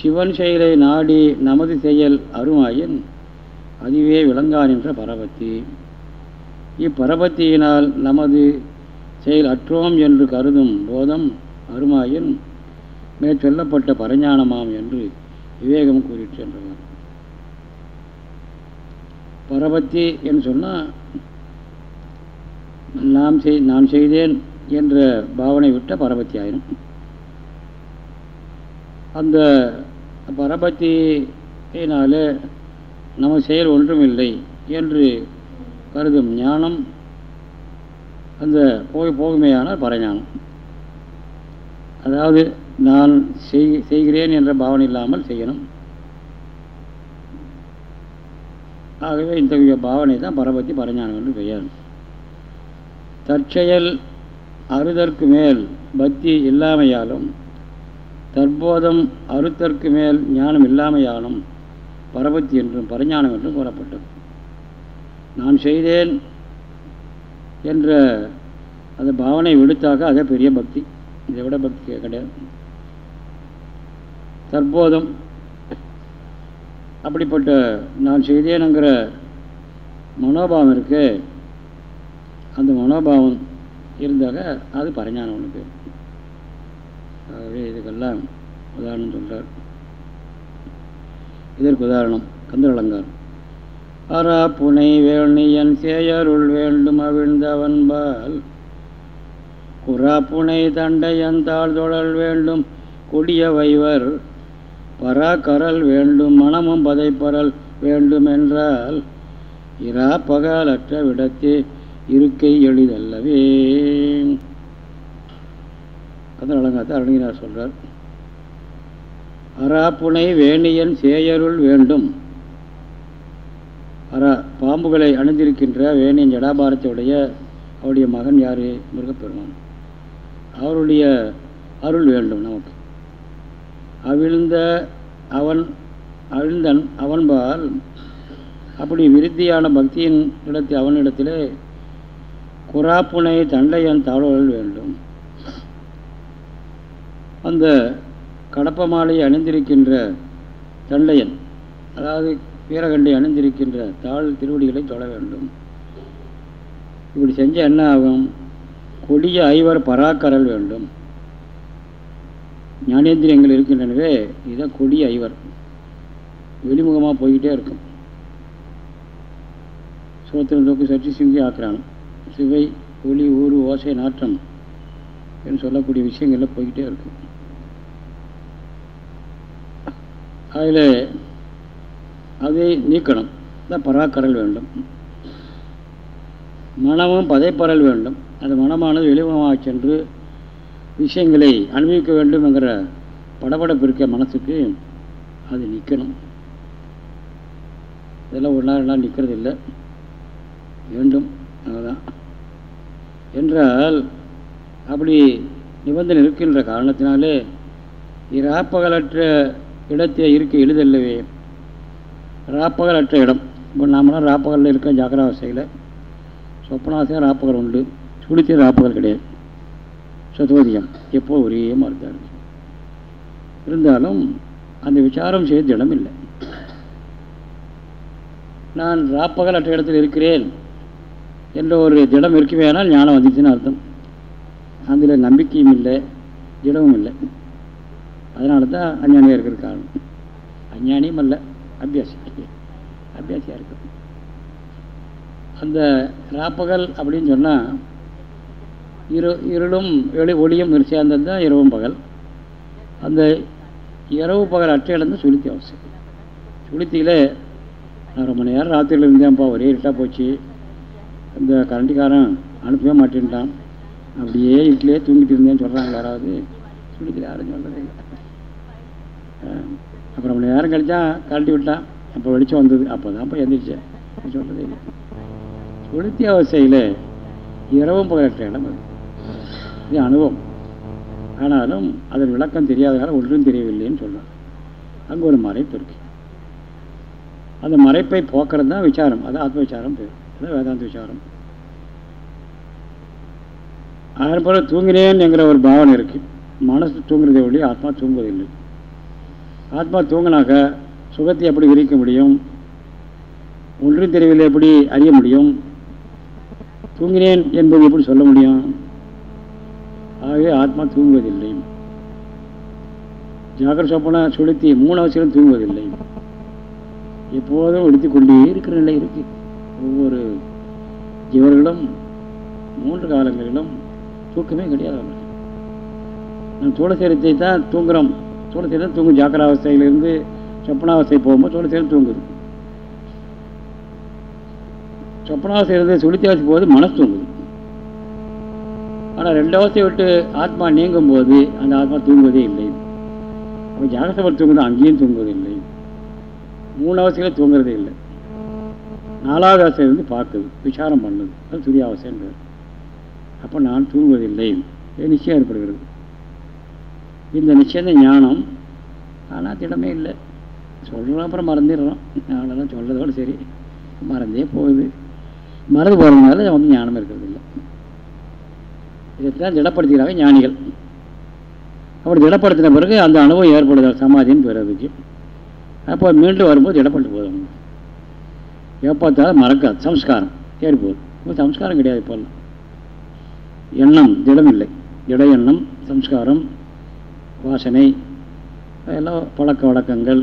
சிவன் செயலை நாடி நமது செயல் அருமாயின் அதுவே விளங்கான் என்ற பரபத்தி. இப்பரபத்தியினால் நமது செயல் அற்றோம் என்று கருதும் போதம் அருமாயின் மேற்சொல்லப்பட்ட பரஞானமாம் என்று விவேகம் கூறிட்டு என்றவர் பரபத்தி என்று சொன்னால் நாம் செய் நான் செய்தேன் என்ற பாவனை விட்ட பரபத்தி ஆயிரும் அந்த பரபத்தியினால நம்ம செயல் ஒன்றும் இல்லை என்று கருதும் ஞானம் அந்த போய் போகுமையான பரஞானம். அதாவது நான் செய்கிறேன் என்ற பாவனை இல்லாமல் செய்யணும். ஆகவே இந்த பாவனை தான் பரபத்தி பரஞானம் என்று பெயர். தற்செயல் அறுதற்கு மேல் பக்தி இல்லாமையாலும் தற்போதம் அறுத்தற்கு மேல் ஞானம் இல்லாமையாலும் பரபத்தி என்றும் பரஞானம் என்றும் கூறப்பட்டது. நான் செய்தேன் என்ற அந்த பாவனை விடுத்தாக அதே பெரிய பக்தி இதை விட பக்தி கிடையாது. தற்போதும் அப்படிப்பட்ட நான் செய்தேனுங்கிற மனோபாவம் இருக்கு அந்த மனோபாவம் இருந்தாக அது பரஞானம் ஒன்று பேர். ஆகவே இதுக்கெல்லாம் உதாரணம் சொல்கிறார் இதற்கு உதாரணம் கந்தர் அலங்காரம் அரா புனை வேணியன் சேயருள் வேண்டும் அவிழ்ந்தவன்பால் குரா புனை தண்டையன் தாழ் தொழல் வேண்டும் கொடிய வைவர். பராக்கரல் வேண்டும் மனமும் பதைப்பரல் வேண்டுமென்றால் இரா பகலற்ற விடத்தே இருக்கை எளிதல்லவே. கந்தர் அலங்காரத்தை அருணினார் சொல்றார். அராப்புனை வேணியன் சேயருள் வேண்டும். அரா பாம்புகளை அணிந்திருக்கின்ற வேணியன் ஜடாபாரத்தையுடைய அவருடைய மகன் யார்? முருகப்பெருமான். அவருடைய அருள் வேண்டும் நமக்கு. அவிழ்ந்த அவன் அவிழ்ந்தன் அவன்பால் அப்படி விருத்தியான பக்தியின் இடத்தில் அவனிடத்திலே குராப்புனை தண்டையன் தாழ்வுகள் வேண்டும். அந்த கடப்ப மாலையை அணிந்திருக்கின்ற தண்டையன் அதாவது வீரகண்டை அணிந்திருக்கின்ற தாழ் திருவடிகளை தொழ வேண்டும். இப்படி செஞ்சால் என்ன ஆகும்? கொடிய ஐவர் பராக்கரல் வேண்டும். ஞானேந்திரியங்கள் இருக்கின்றனவே இதுதான் கொடிய ஐவர். வெளிமுகமாக போய்கிட்டே இருக்கும். சோத்திரம் தோக்கு சற்றி சிங்கி ஆக்கிறான். சிவை ஒளி ஊறு ஓசை நாற்றம் என்று சொல்லக்கூடிய விஷயங்கள்லாம் போய்கிட்டே இருக்கும். அதில் அதை நீக்கணும். தான் பராக்கரல் வேண்டும். மனமும் பதைப்பறல் வேண்டும். அந்த மனமானது வெளிமுகமாக சென்று விஷயங்களை அனுபவிக்க வேண்டும் என்கிற படபடப்பு இருக்க மனசுக்கு அது நிற்கணும். இதெல்லாம் ஒரு நாள் நாள் நிற்கிறது இல்லை. வேண்டும். அதுதான் என்றால் அப்படி நிபந்தனை இருக்கின்ற காரணத்தினாலே இராப்பகலற்ற இடத்தை இருக்க எளிதல்லவே அற்ற இடம். இப்போ நாமெல்லாம் ராப்பகலில் இருக்க ஜாக்கிராவசையில் சொப்பனாசையும் ராப்பகல் உண்டு. சுழித்தையும் ராப்பகல் கிடையாது. சதோதியம். எப்போ ஒரே மாதிரி இருந்தாலும் அந்த விசாரம் செய்த இடம் இல்லை. நான் ராப்பகல் அற்ற இடத்தில் இருக்கிறேன் என்ற ஒரு திடம் இருக்குமேனால் ஞானம் வந்துச்சுன்னு அர்த்தம். அதில் நம்பிக்கையும் இல்லை திடமும் இல்லை. அதனால தான் அஞ்ஞானியாக இருக்கிற காரணம். அஞ்ஞானியும் அல்ல அபியாசி அபியாசியாக இருக்கும் அந்த ராப்பகல் அப்படின்னு சொன்னால் இரு இருளும் வெளி ஒளியும் சேர்ந்தது தான் இரவும் பகல். அந்த இரவு பகல் அட்டையிலேருந்து சுளுத்தி அவசியம். சுளுத்தியில் நான் ரொம்ப நேரம் ராத்திரியில் இருந்தேன்ப்பா ஒரே இருட்டாக போச்சு. இந்த கரண்டிக்காரன் அனுப்பவே மாட்டேன்ட்டான். அப்படியே வீட்டிலே தூங்கிட்டு இருந்தேன்னு சொல்கிறாங்க யாராவது. சுளுத்தியில் யாரும் சொல்கிறேன் அப்புறம் ரொம்ப நேரம் கழிச்சா கழட்டி விட்டான் அப்போ வெளிச்சம் வந்தது. அப்போ தான் அப்போ எந்திரிச்சேன் சொல்கிறது இல்லை. சுளுத்தி அவசையில் இரவும் புகழற்ற இடம் அது. இது அனுபவம். ஆனாலும் அதன் விளக்கம் தெரியாததால் ஒன்றும் தெரியவில்லைன்னு சொல்கிறார் அங்கே ஒரு மறைப்பு இருக்கு. அந்த மறைப்பை போக்குறது தான் விசாரம். அது ஆத்ம விசாரம் பேர். அதான் வேதாந்த விசாரம். அதன் பிறகு தூங்கினேன் என்கிற ஒரு பாவனை இருக்கு. மனசு தூங்குறதை ஒழி ஆத்மா தூங்குவதில்லை. ஆத்மா தூங்கினாக்க சுகத்தை எப்படி விரிக்க முடியும்? ஒன்றும் தெரியவில்லை எப்படி அறிய முடியும்? தூங்கினேன் என்பது எப்படி சொல்ல முடியும்? ஆகவே ஆத்மா தூங்குவதில்லை. ஜாகர சொப்பன சுளுத்தி மூணு அவசியம் தூங்குவதில்லை. எப்போதும் எடுத்துக்கொண்டே இருக்கிற நிலை இருக்கு. ஒவ்வொரு இவர்களும் மூன்று காலங்களிலும் தூக்கமே கிடையாது நான் நம்ம சூழசேரத்தை தான் தூங்குறோம். சூழசேரம் தூங்கும் ஜாக்கிராவஸ்தையிலிருந்து சொப்பனாவஸ்தை போகும்போது சூழசேரம் தூங்குது. சொப்பனாவசை இருந்து சுழித்தாசி போது மனசு தூங்குது. ஆனால் ரெண்டாவசை விட்டு ஆத்மா நீங்கும் போது அந்த ஆத்மா தூங்குவதே இல்லை. அப்போ ஜாகசபர் தூங்குது அங்கேயும் தூங்குவது இல்லை. மூணாவசையில் தூங்குறதே இல்லை. நாலாவது அவசையிலிருந்து பார்க்குது விசாரம் பண்ணுது. அது துரியாவசைன்றார் அப்போ நான் தூங்குவதில்லை. நிச்சயம் ஏற்படுகிறது. இந்த நிச்சயந்த ஞானம் ஆனால் திடமே இல்லை. சொல்கிறோம் அப்புறம் மறந்துடுறோம். அவ்வளோதான் சொல்கிறதோடு சரி. மறந்தே போகுது. மறந்து போகிறதுனால நமக்கு ஞானம் இருக்கிறது இல்லை. இதைத்தான் திடப்படுத்துகிறாங்க ஞானிகள். அப்படி திடப்படுத்தின பிறகு அந்த அனுபவம் ஏற்படுதல் சமாதின்னு பெறதுக்கு அப்போ மீண்டும் வரும்போது திடப்பட்டு போதும் எப்போத்தாலும் மறக்காது. சம்ஸ்காரம். ஏற்போகுது இப்போ சம்ஸ்காரம் கிடையாது இப்போல்லாம். எண்ணம் திடம் இல்லை திட எண்ணம் சம்ஸ்காரம் வாசனை அதெல்லாம் பழக்க வழக்கங்கள்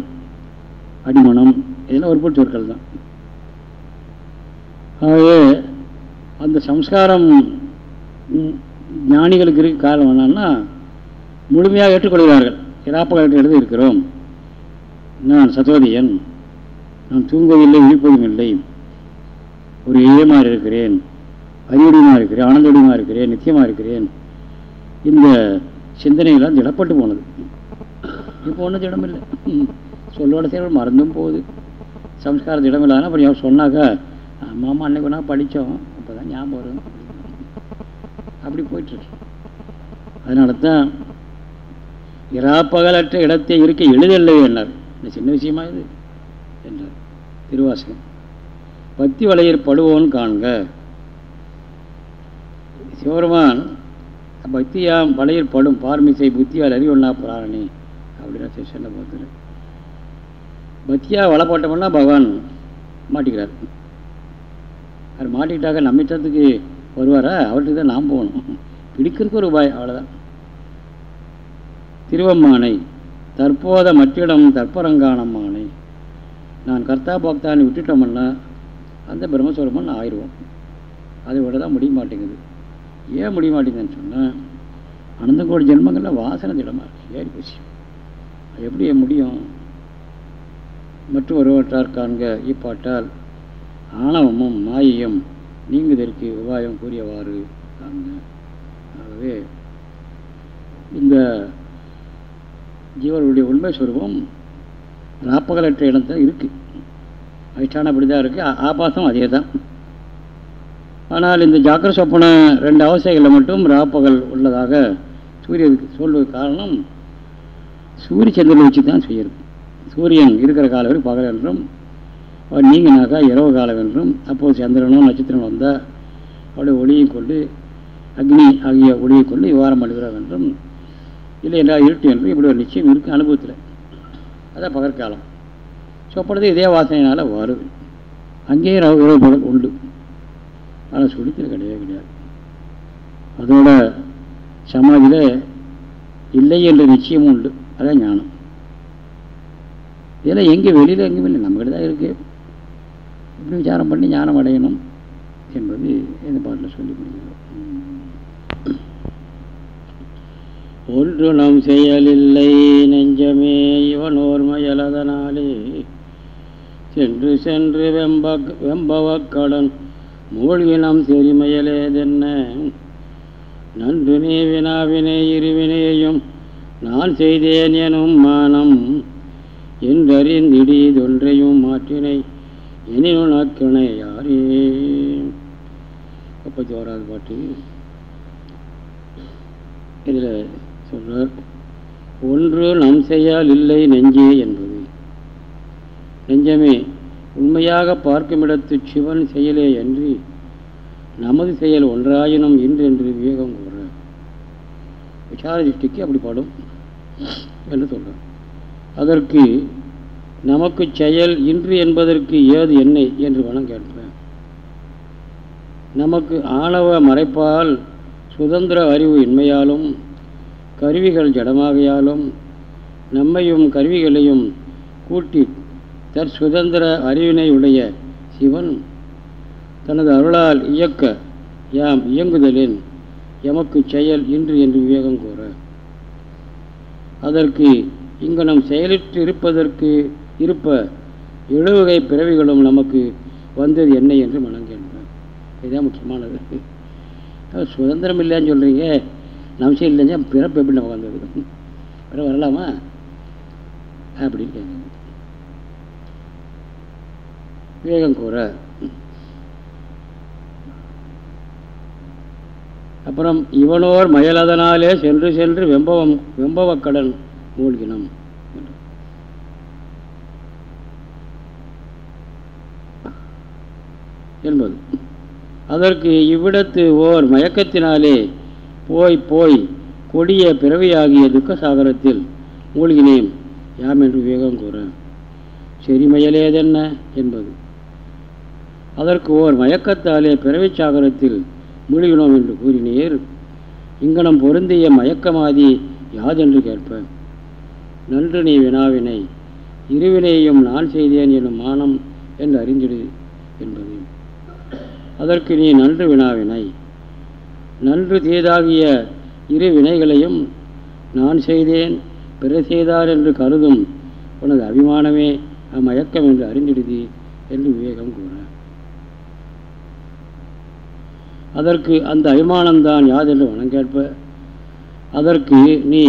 அடிமணம் இதெல்லாம் ஒரு சொற்கள் தான். ஆகவே அந்த சம்ஸ்காரம் ஞானிகளுக்கு இருக்க காரணம் என்னன்னா முழுமையாக ஏற்றுக்கொள்கிறார்கள். இராப்பகல்கிட்ட எழுதி இருக்கிறோம். நான் சதோதியன் நான் தூங்குவதில்லை விழிப்பதும் இல்லை. ஒரு ஏமாக இருக்கிறேன் அறிவுடையமாக இருக்கிறேன் ஆனந்தோடியமாக இருக்கிறேன் நித்தியமாக இருக்கிறேன். இந்த சிந்தனைகள்லாம் திடப்பட்டு போனது. இப்போ ஒன்றும் திடமில்லை. சொல்லோட சேர மறந்தும் போகுது. சம்ஸ்கார திடமில்லாத அப்புறம் அவர் சொன்னாக்கா அம்மா அன்னைக்கு ஒன்றா படித்தோம். அப்போ தான் ஞாபகம் வரும் அப்படி போயிட்டுருக்கு. அதனால தான் இராப்பகலற்ற இடத்தை இருக்க எளிதில்லை என்றார். இந்த சின்ன விஷயமா இது? என்றார். திருவாசகம். பக்தி வலையில் படுவோன்னு காண்க. சிவருமான் பக்தியாம் வலையில் படும் பார்மிசை புத்தியால் அறிவுள்ளா பிராரணி அப்படின்னு சொன்ன போது பக்தியாக வலை போட்டோம்னா பகவான் மாட்டிக்கிறார். அவர் மாட்டிக்கிட்டாக்க நம்மிட்டத்துக்கு வருவாரா? அவர்கிட்ட தான் நாம் போகணும். பிடிக்கிறதுக்கு ஒரு உபாயம் அவ்வளோதான் திருவம்மானை தற்போத மற்றிடம் தற்பரங்கானம்மானை நான் கர்த்தா போக்தான்னு விட்டுட்டோம்னா அந்த பிரம்மஸ்வரமன் ஆயிடுவோம். அதை விட தான் முடிய மாட்டேங்குது. ஏன் முடிய மாட்டேங்குதுன்னு சொன்னால் அனந்தங்கோடி ஜென்மங்களில் வாசனை திடமாக இருக்குது ஏறி போச்சு அது எப்படி முடியும்? மற்றும் ஒருவற்றார் காண்க இப்பாட்டால் ஆணவமும் மாயையும் நீங்குதற்கு உபாயம் கூறியவாறு காண்க. ஆகவே இந்த ஜீவர்களுடைய உண்மை சுரூபம் நாற்பகலற்ற இடத்துல இருக்குது அதிஷ்டானம் அப்படி தான் இருக்குது ஆபாசம் அதே தான் ஆனால் இந்த ஜாக்கிர சொப்பன ரெண்டு அவசியங்களில் மட்டும் ராப்பகல் உள்ளதாக சூரியனுக்கு சொல்வது காரணம் சூரிய சந்திரனை வச்சு தான் செய்யறது. சூரியன் இருக்கிற காலம் வரை பகல் என்றும் அவர் நீங்கினாக்கா இரவு காலம் என்றும் அப்போது சந்திரனும் நட்சத்திரம் வந்தால் அவருடைய ஒளியை கொண்டு அக்னி ஆகிய ஒளியை கொண்டு விவகாரம் அடைகிறார் என்றும் இல்லை என்றால் இருட்டு என்றும் இப்படி ஒரு நிச்சயம் இருக்குது அனுபவத்தில். அதான் பகற்காலம். சொப்பனது இதே வாசனையினால் வருது. அங்கேயும் இரவு இரவு பகல் உண்டு. ஆனால் சுழித்தில் கிடையவே கிடையாது. அதோட சமாதியில் இல்லை என்ற நிச்சயமும் உண்டு. அதான் ஞானம். இதெல்லாம் எங்கே வெளியில் எங்கேயும் இல்லை. நம்மகிட்ட தான் இருக்குது இப்படி விசாரம் பண்ணி ஞானம் அடையணும் என்பது இந்த பாட்டில் சொல்லி முடிக்கிறோம் ஒன்று நம் செயலில்லை. நெஞ்சமே இவன் ஓர்மையலதனாலே சென்று சென்று வெம்ப வெம்பவக்கடன் மூழ்கினம் செறிமையலேதென்ன நன்று நீ வினாவினை இருவினையையும் நான் செய்தேன் எனும் மானம். என்றறிந்திடீதொன்றையும் மாற்றினை எனினுணக்கிணை யாரே. முப்பத்தி ஓராவது பாட்டு. இதில் சொல்றார் ஒன்று நம் செய்யால் இல்லை நெஞ்சே என்பது. நெஞ்சமே உண்மையாக பார்க்குமிடத்து சிவன் செயலே அன்றி நமது செயல் ஒன்றாயினும் இன்றென்று விவேகம் கூற. விசார திருஷ்டிக்கு அப்படி படும் என்று சொல்கிறார் அதற்கு நமக்கு செயல் இன்று என்பதற்கு ஏது என்னை என்று வனம் கேட்பேன். நமக்கு ஆணவ மறைப்பால் சுதந்திர அறிவு இன்மையாலும் கருவிகள் ஜடமாகையாலும் நம்மையும் கருவிகளையும் கூட்டி தற் சுதந்திர அறிவினையுடைய சிவன் தனது அருளால் இயக்க யாம் இயங்குதலின் எமக்கு செயல் இன்று என்று விவேகம் கூற. அதற்கு இங்கு நம் செயலிட்டு இருப்பதற்கு இருப்ப எழுவகை பிறவிகளும் நமக்கு வந்தது என்ன என்று மனங்கேன்பார் இதுதான் முக்கியமானது. சுதந்திரம் இல்லைன்னு சொல்கிறீங்க நம்சம் இல்லைன்னா பிறப்பு எப்படி நம்ம வந்தது? வரலாமா? அப்படின்னு கேட்குறேன் விவேகம் கூற. அப்புறம் இவனோர் மயலதனாலே சென்று சென்று வெம்பவம் வெம்பவக்கடன் மூழ்கினம். என்பது. அதற்கு இவ்விடத்து ஓர் மயக்கத்தினாலே போய் போய் கொடிய பிறவியாகிய துக்க சாகரத்தில் மூழ்கினேன். யாம் என்று விவேகம் கூற. செரிமயலேதென்ன? என்பது. அதற்கு ஓர் மயக்கத்தாலே பிறவி சாகரத்தில் மூழ்கினோம் என்று கூறினீர். இங்கனம் பொருந்திய மயக்கமாதி யாதென்று கேட்ப? நன்று நீ வினாவினை இருவினையும் நான் செய்தேன் எனும் மானம் என்று அறிந்திடு என்பது. அதற்கு நீ நன்று வினாவினை நன்று தீதாகிய இரு வினைகளையும் நான் செய்தேன் பிற செய்தார் என்று கருதும் உனது அபிமானமே அம்மயக்கம் என்று அறிந்திடுதி என்று விவேகம் கூற அதற்கு அந்த அபிமானம்தான் யாதென்று மனம் கேட்ப. அதற்கு நீ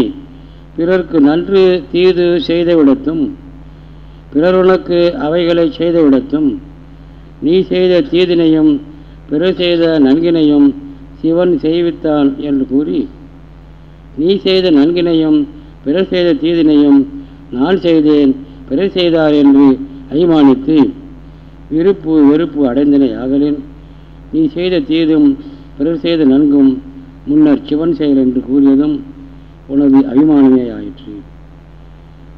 பிறர்க்கு நன்று தீது செய்தவிடத்தும் பிறர் உனக்கு அவைகளை செய்தவிடத்தும் நீ செய்த தீதினையும் பிறர் செய்த நன்கினையும் சிவன் செய்வித்தான் என்று கூறி நீ செய்த நன்கினையும் பிறர் செய்த தீதினையும் நான் செய்தேன் பிறர் செய்தார் என்று அபிமானித்து விருப்பு வெறுப்பு அடைந்தனை நீ செய்த தீதும் பிறர் செய்த நன்கும் முன்னர் சிவன் செயல் என்று கூறியதும் உனது அபிமானமே ஆயிற்று.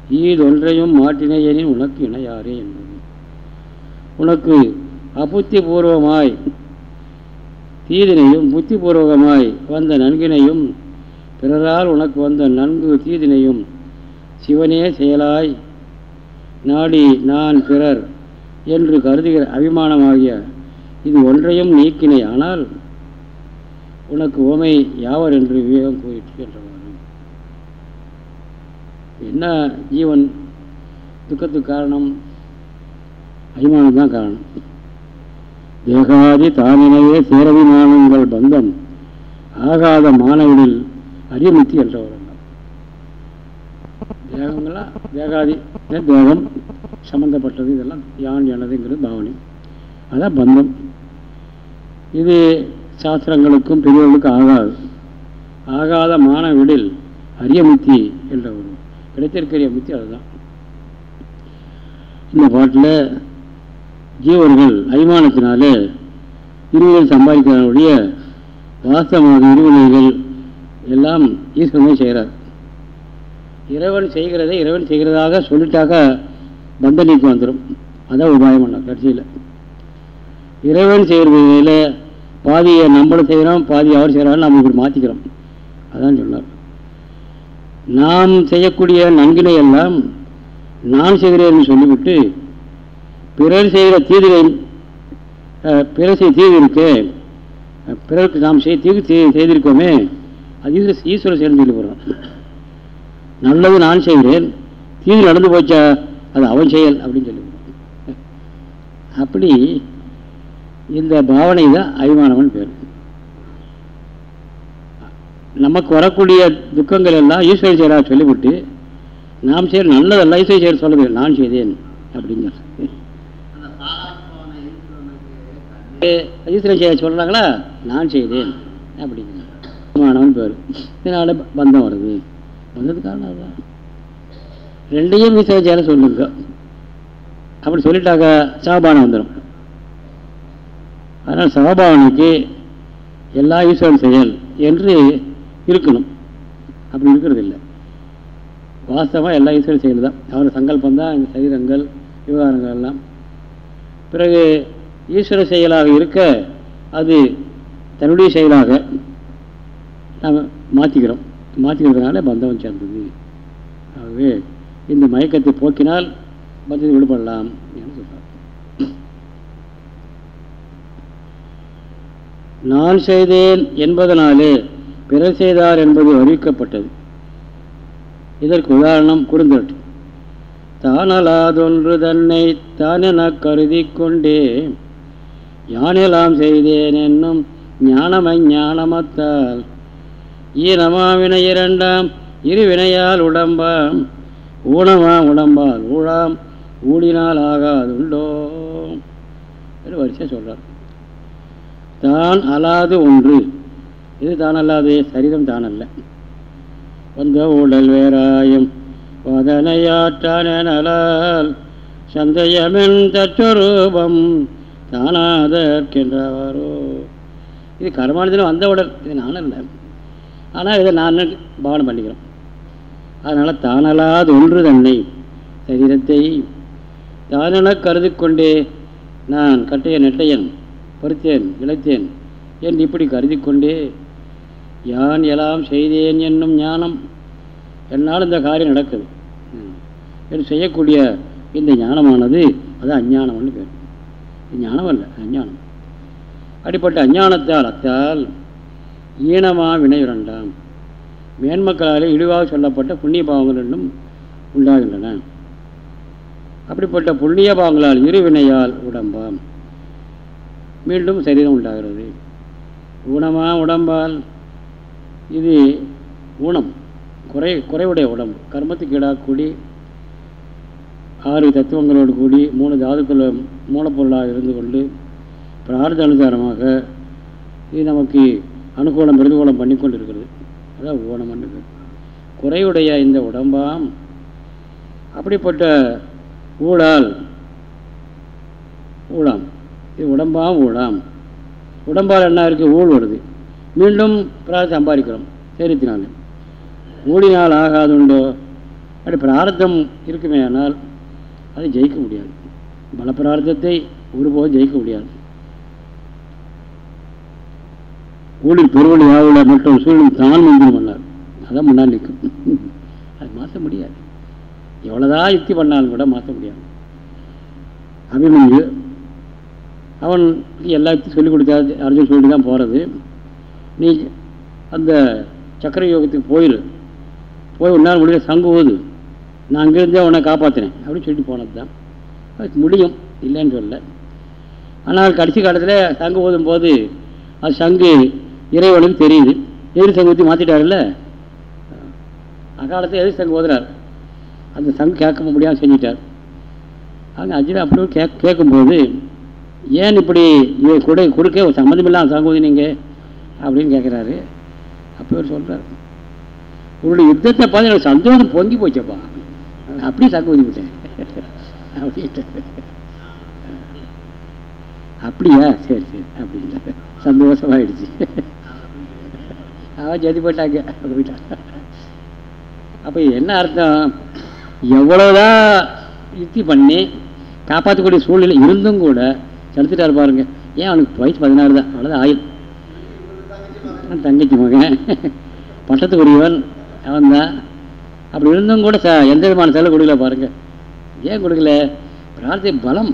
ஈதொன்றையும் மாட்டினையனின் உனக்கு இணையாரே என்பது. உனக்கு அபுத்தி பூர்வமாய் தீதினையும் புத்திபூர்வகமாய் வந்த நன்கினையும் பிறரால் உனக்கு வந்த நன்கு தீதினையும் சிவனே செயலாய் நாடி நான் பிறர் என்று கருதுகிற அபிமானமாகிய இது ஒன்றையும் நீக்கினை ஆனால் உனக்கு ஓமை யாவர் என்று விவேகம் கூறிற்று என்றவாறு. என்ன ஜீவன் துக்கத்துக்கு காரணம்? அபிமானம் தான் காரணம். தேகாதி தாமினையே சேரவிமானங்கள் பந்தம் ஆகாத மாணவனில் அரியமுத்தி என்றவர் தேகங்கள்லாம் தேகாதி தேகம் சம்பந்தப்பட்டது? இதெல்லாம் யான் எனதுங்கிறது பாவனை. அதான் பந்தம். இது சாஸ்திரங்களுக்கும் பெரியவர்களுக்கும் ஆகாது. ஆகாத மாணவிடில் அரியமுத்தி என்ற ஒரு கிடைத்திருக்கிற முத்தி அதுதான். இந்த பாட்டில் ஜீவர்கள் அபிமானத்தினாலே இருவர்கள் சம்பாதிக்கிறவருடைய வாஸ்தவமாக இருவினைகள் எல்லாம் ஈஸ்வரமே செய்கிறார். இறைவன் செய்கிறதை இறைவன் செய்கிறதாக சொல்லிட்டாக பந்தனைக்கு வந்துடும் அதான் உபாயம் பண்ணலாம் கடைசியில். இறைவன் செய்கிறதில் பாதியை நம்மளும் செய்கிறோம் பாதி அவர் செய்கிறாரு நம்ம இப்படி மாற்றிக்கிறோம் அதான் சொன்னார். நாம் செய்யக்கூடிய நன்கினை எல்லாம் நான் செய்கிறேன் சொல்லிவிட்டு பிறர் செய்கிற தீதினை பிறர் செய்ய தீது இருக்கு பிறருக்கு நாம் செய்ய தீது செய்திருக்கோமே அது ஈஸ்வரர் சேர்ந்து சொல்லி போகிறோம் நல்லது நான் செய்கிறேன் தீது நடந்து போச்சா அது அவன் செயல் அப்படின்னு சொல்லி அப்படி இந்த பாவனை தான் அபிமானம்னு பேர். நமக்கு வரக்கூடிய துக்கங்கள் எல்லாம் ஈஸ்வரன் செயலாக சொல்லிவிட்டு நாம் செய்கிற நல்லதெல்லாம் ஈஸ்வரன் செயல் சொல்லுது நான் செய்தேன் அப்படிங்கிற ஈஸ்வரன் செயல் சொல்கிறாங்களா நான் செய்தேன் அப்படிங்கிற அபிமானவன் பேர். இதனால் பந்தம் வருது. வந்தது காரணம் அதுதான். ரெண்டையும் ஈஸ்வரன் செயலை சொல்லுங்க. அப்படி சொல்லிட்டாக்க சாபானம் வந்துடும் அதனால் சமபாவனைக்கு எல்லா ஈஸ்வரன் செயல் என்று இருக்கணும். அப்படி இருக்கிறது இல்லை வாஸ்தவமாக எல்லா ஈஸ்வரன் செயல் தான் அவர் சங்கல்பம் தான் இந்த சரீரங்கள் விவகாரங்கள் எல்லாம். பிறகு ஈஸ்வர செயலாக இருக்க அது தன்னுடைய செயலாக நாம் மாற்றிக்கிறோம் மாற்றிக்கிறதுனால பந்தம் சேர்ந்தது. ஆகவே இந்த மயக்கத்தை போக்கினால் பந்தத்தை விடுபடலாம். என்று சொல்கிறார் நான் செய்தேன் என்பதனாலே பிறர் செய்தார் என்பது அறிவிக்கப்பட்டது. இதற்கு உதாரணம் குறுந்தொட்டு. தானலாதொன்று தன்னை தானென கருதி கொண்டே யானெல்லாம் செய்தேன் என்னும் ஞானமை ஞானமத்தால் ஈனமாவினை இரண்டாம் இரு வினையால் உடம்பாம் ஊனமாம் உடம்பால் ஊழாம் ஊழினால் ஆகாதுண்டோ என்று வரிசையாக சொல்கிறார் தான் அல்லாது ஒன்று. இது தான் அல்லாது சரீரம் தான் அல்ல. வந்த உடல் வேறாயும் வதனையாற்றானால் சந்தயமென் தச்சொரூபம் தானாதற்கின்றவாரோ. இது கர்மானத்தில் வந்த உடல். இது நானும் இல்லை ஆனால் இதை நான் பாவனை பண்ணிக்கிறோம். அதனால் தானலாத ஒன்று தன்னை சரீரத்தை தானென கருதி கொண்டே நான் கட்டைய நெட்டையன். பொறுத்தேன் இழைத்தேன் என்று இப்படி கருதி கொண்டே யான் எல்லாம் செய்தேன் என்னும் ஞானம் என்னால் இந்த காரியம் நடக்குது என்று செய்யக்கூடிய இந்த ஞானமானது அது அஞ்ஞானம்னு பேர். ஞானம் அல்ல அஞ்ஞானம். அப்படிப்பட்ட அஞ்ஞானத்தால் அத்தால் ஈனமா வினையுரண்டாம் மேன்மக்களாலே இழிவாக சொல்லப்பட்ட புண்ணிய பாவங்கள் ரெண்டும் உண்டாகின்றன. அப்படிப்பட்ட புண்ணிய பாவங்களால் இருவினையால் உடம்பாம். மீண்டும் சரீரம் உண்டாகிறது. ஊனமா உடம்பால் இது ஊனம் குறை குறைவுடைய உடம்பு. கர்மத்துக்கு கூடி ஆறு தத்துவங்களோடு கூடி மூணு தாதுக்கள் மூலப்பொருளாக இருந்து கொண்டு பிரார்த்த அனுசாரமாக இது நமக்கு அனுகூலம் பிரதிகூலம் பண்ணி கொண்டு இருக்கிறது அதான் ஊனம் பண்ணுது குறைவுடைய இந்த உடம்பாம் அப்படிப்பட்ட ஊழால் ஊழாம். இது உடம்பாக ஊழாம். உடம்பால் என்ன இருக்குது ஊழ் வருது. மீண்டும் பிரார்த்தம் சம்பாதிக்கிறோம். சரித்தினால. ஊழினால் ஆகாதுண்டோ? அப்படி பிரார்த்தம் இருக்குமே ஆனால் அதை ஜெயிக்க முடியாது. பல பிரார்த்தத்தை ஒருபோதும் ஜெயிக்க முடியாது. ஊழில் பெருவழி ஆவுல மற்றும் சூழலும் தான் மந்திரம் பண்ணார் அதான் முன்னால் நிற்கும். அது மாற்ற முடியாது. எவ்வளோதான் யுக்தி பண்ணாலும் கூட மாற்ற முடியாது. அபிமன்யு அவன் எல்லாத்தையும் சொல்லிக் கொடுத்தா அர்ஜுன் சொல்லிட்டு தான் போகிறது நீ அந்த சக்கர யோகத்துக்கு போயிரு. போய் ஒரு நாள் முடிய சங்கு ஓது நான் அங்கேருந்தே உன்னை காப்பாற்றினேன் அப்படின்னு சொல்லிட்டு போனது தான். அது முடியும். இல்லைன்னு சொல்ல ஆனால் கடைசி காலத்தில் சங்கு ஓதும் போது அது சங்கு இறைவனுக்கு தெரியுது. எதிர் சங்கு ஊற்றி மாற்றிட்டாருல்ல அக்காலத்தில் எதிர் சங்கு ஓதுறார் அந்த சங்கு கேட்க முடியாமல் செஞ்சிட்டார். அங்கே அர்ஜுனா அப்படி கே கேட்கும்போது ஏன் இப்படி கொடு கொடுக்க ஒரு சம்மந்தம் இல்லாமல் சங்கு நீங்கள் அப்படின்னு கேட்குறாரு அப்போ இவர் சொல்கிறார் உங்களுடைய யுத்தத்தை பார்த்து எனக்கு சந்தோஷம் பொங்கி போச்சப்பா. அப்படியே சங்கு விட்டேன். அப்படின்ட்டு. அப்படியா? சரி சரி. அப்படின்ட்டு. சந்தோஷமாயிடுச்சு. அவன் ஜதி போட்டாங்க போயிட்டாங்க அப்போ என்ன அர்த்தம்? எவ்வளோதான் யுக்தி பண்ணி காப்பாற்றக்கூடிய சூழ்நிலை இருந்தும் கூட செலுத்திட்டார் பாருங்க. ஏன் அவனுக்கு வயசு பதினாறு தான்? அவ்வளோதான் ஆயுள். தங்கச்சி மகன். பட்டத்துக்குரியவன் அவன் தான் அப்படி இருந்தும் கூட ச எந்த விதமான செலவு கொடுக்கல பாருங்க. ஏன் கொடுக்கல? பிரார்த்தனை பலம்.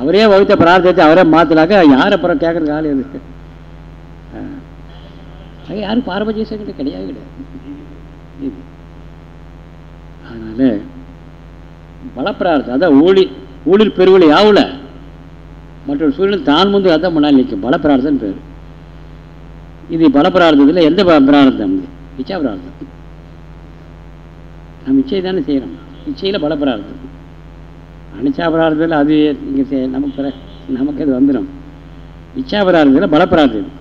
அவரே வகுத்த பிரார்த்தத்தை அவரே மாற்றலாக்க யார் அப்புறம் கேட்குறது ஆள் எது? அது யாரும் பாரபட்சம் கிட்ட கிடையாது. கிடையாது அதனால் பலப்பிரார்த்தம். அதான் ஊழி ஊழில் பெருவில் ஆகல மற்றும் சூழ்நிலை தான் முந்து அதான் முன்னால் நிற்கும் பலப்பிரார்த்தம் பேர். இது பலப்பிரார்த்தத்தில் எந்த பிரார்த்தம்? இச்சா பிரார்த்தம். நம்ம இச்சை தானே செய்கிறோம். இச்சையில் பலப்பிரார்த்தம். அனிச்சா பிரார்த்தத்தில் அது இங்கே நமக்கு நமக்கு அது வந்துடும் இச்சா பிரார்த்தத்தில் பலப்பிரார்த்தம்.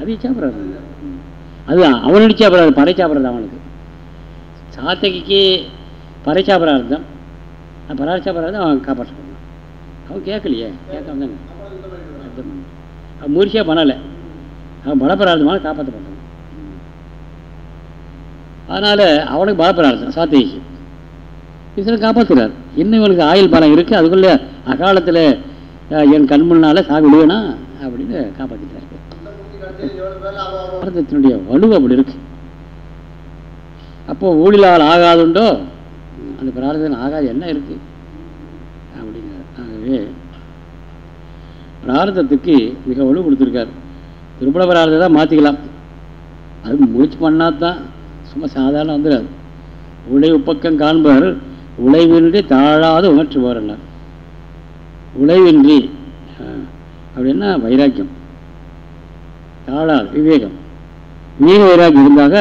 அது இச்சா பிரார்த்தம். அது அவன் இச்சா பிரார்த்தம் பறைச்சா பிரார்த்தம் அவனுக்கு. சாத்தகிக்கு பறைச்சா பிரார்த்தம். பராட்சா பிரார்த்தம் அவன் காப்பாற்ற அவன் கேட்கலையே கேட்காம தானே அவன் முயற்சியாக பண்ணலை. அவன் பலப்பராதமான காப்பாற்றப்பட்டான். அதனால் அவனுக்கு பலப்பராதம் சாத்திக்கு இதில் காப்பாற்றுறார் இன்னும் இவனுக்கு ஆயுள் பலம் இருக்குது அதுக்குள்ளே அகாலத்தில் என் கண் முன்னால் சாவி அப்படின்னு காப்பாற்றிட்டார் பாரதத்தினுடைய வலு அப்படி இருக்கு. அப்போ ஊழிலால் ஆகாதுண்டோ? அந்த பிரார்த்தனை ஆகாது என்ன இருக்கு? அப்படிங்கிறார். ஆகவே பிரார்த்தத்துக்கு மிக வலு கொடுத்துருக்கார். திருப்பட பிரார்த்தத்தை தான் மாற்றிக்கலாம் அது முயற்சி பண்ணால் தான் சும்மா சாதாரண வந்துடாது. உழை உப்பக்கம் காண்பவர் உழைவின்றி தாழாத உணர்ச்சி போகிறார் உழைவின்றி அப்படின்னா வைராக்கியம். தாழாது விவேகம். வீர வைராக்கியம் இருந்தாக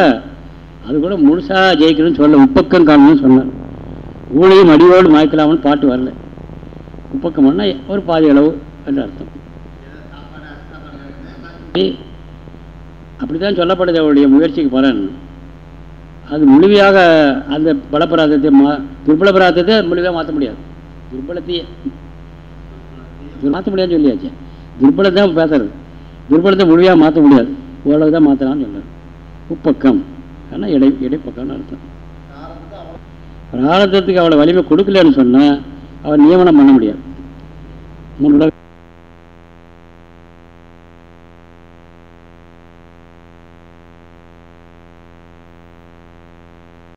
அது கூட முழுசாக ஜெயிக்கணும்னு சொல்ல உப்பக்கம் காணணும்னு சொன்னார். ஊழையும் அடியோடு மாய்க்கலாம்னு பாட்டு வரல. உப்பக்கம்னா ஒரு பாதி அளவு என்று அர்த்தம். அப்படித்தான் சொல்லப்படுது அவருடைய முயற்சிக்கு பலன். அது முழுமையாக அந்த பலப்பிராத்தத்தை மா துர்பல பிராத்தத்தை முழுமையாக மாற்ற முடியாது. துர்பலத்தையே. மாற்ற முடியாதுன்னு சொல்லியாச்சு. துர்பலத்தை தான் பேசுறது. துர்பலத்தை முழுமையாக மாற்ற முடியாது. ஓரளவு தான் மாற்றலாம்னு சொல்கிறார் உப்பக்கம். ஆனால் இடை இடைப்பக்கம்னு அர்த்தம். பிராரத்தத்துக்கு அவளை வலிமை கொடுக்கலன்னு சொன்னால் அவர் நியமனம் பண்ண முடியாது. முன்னுள்ள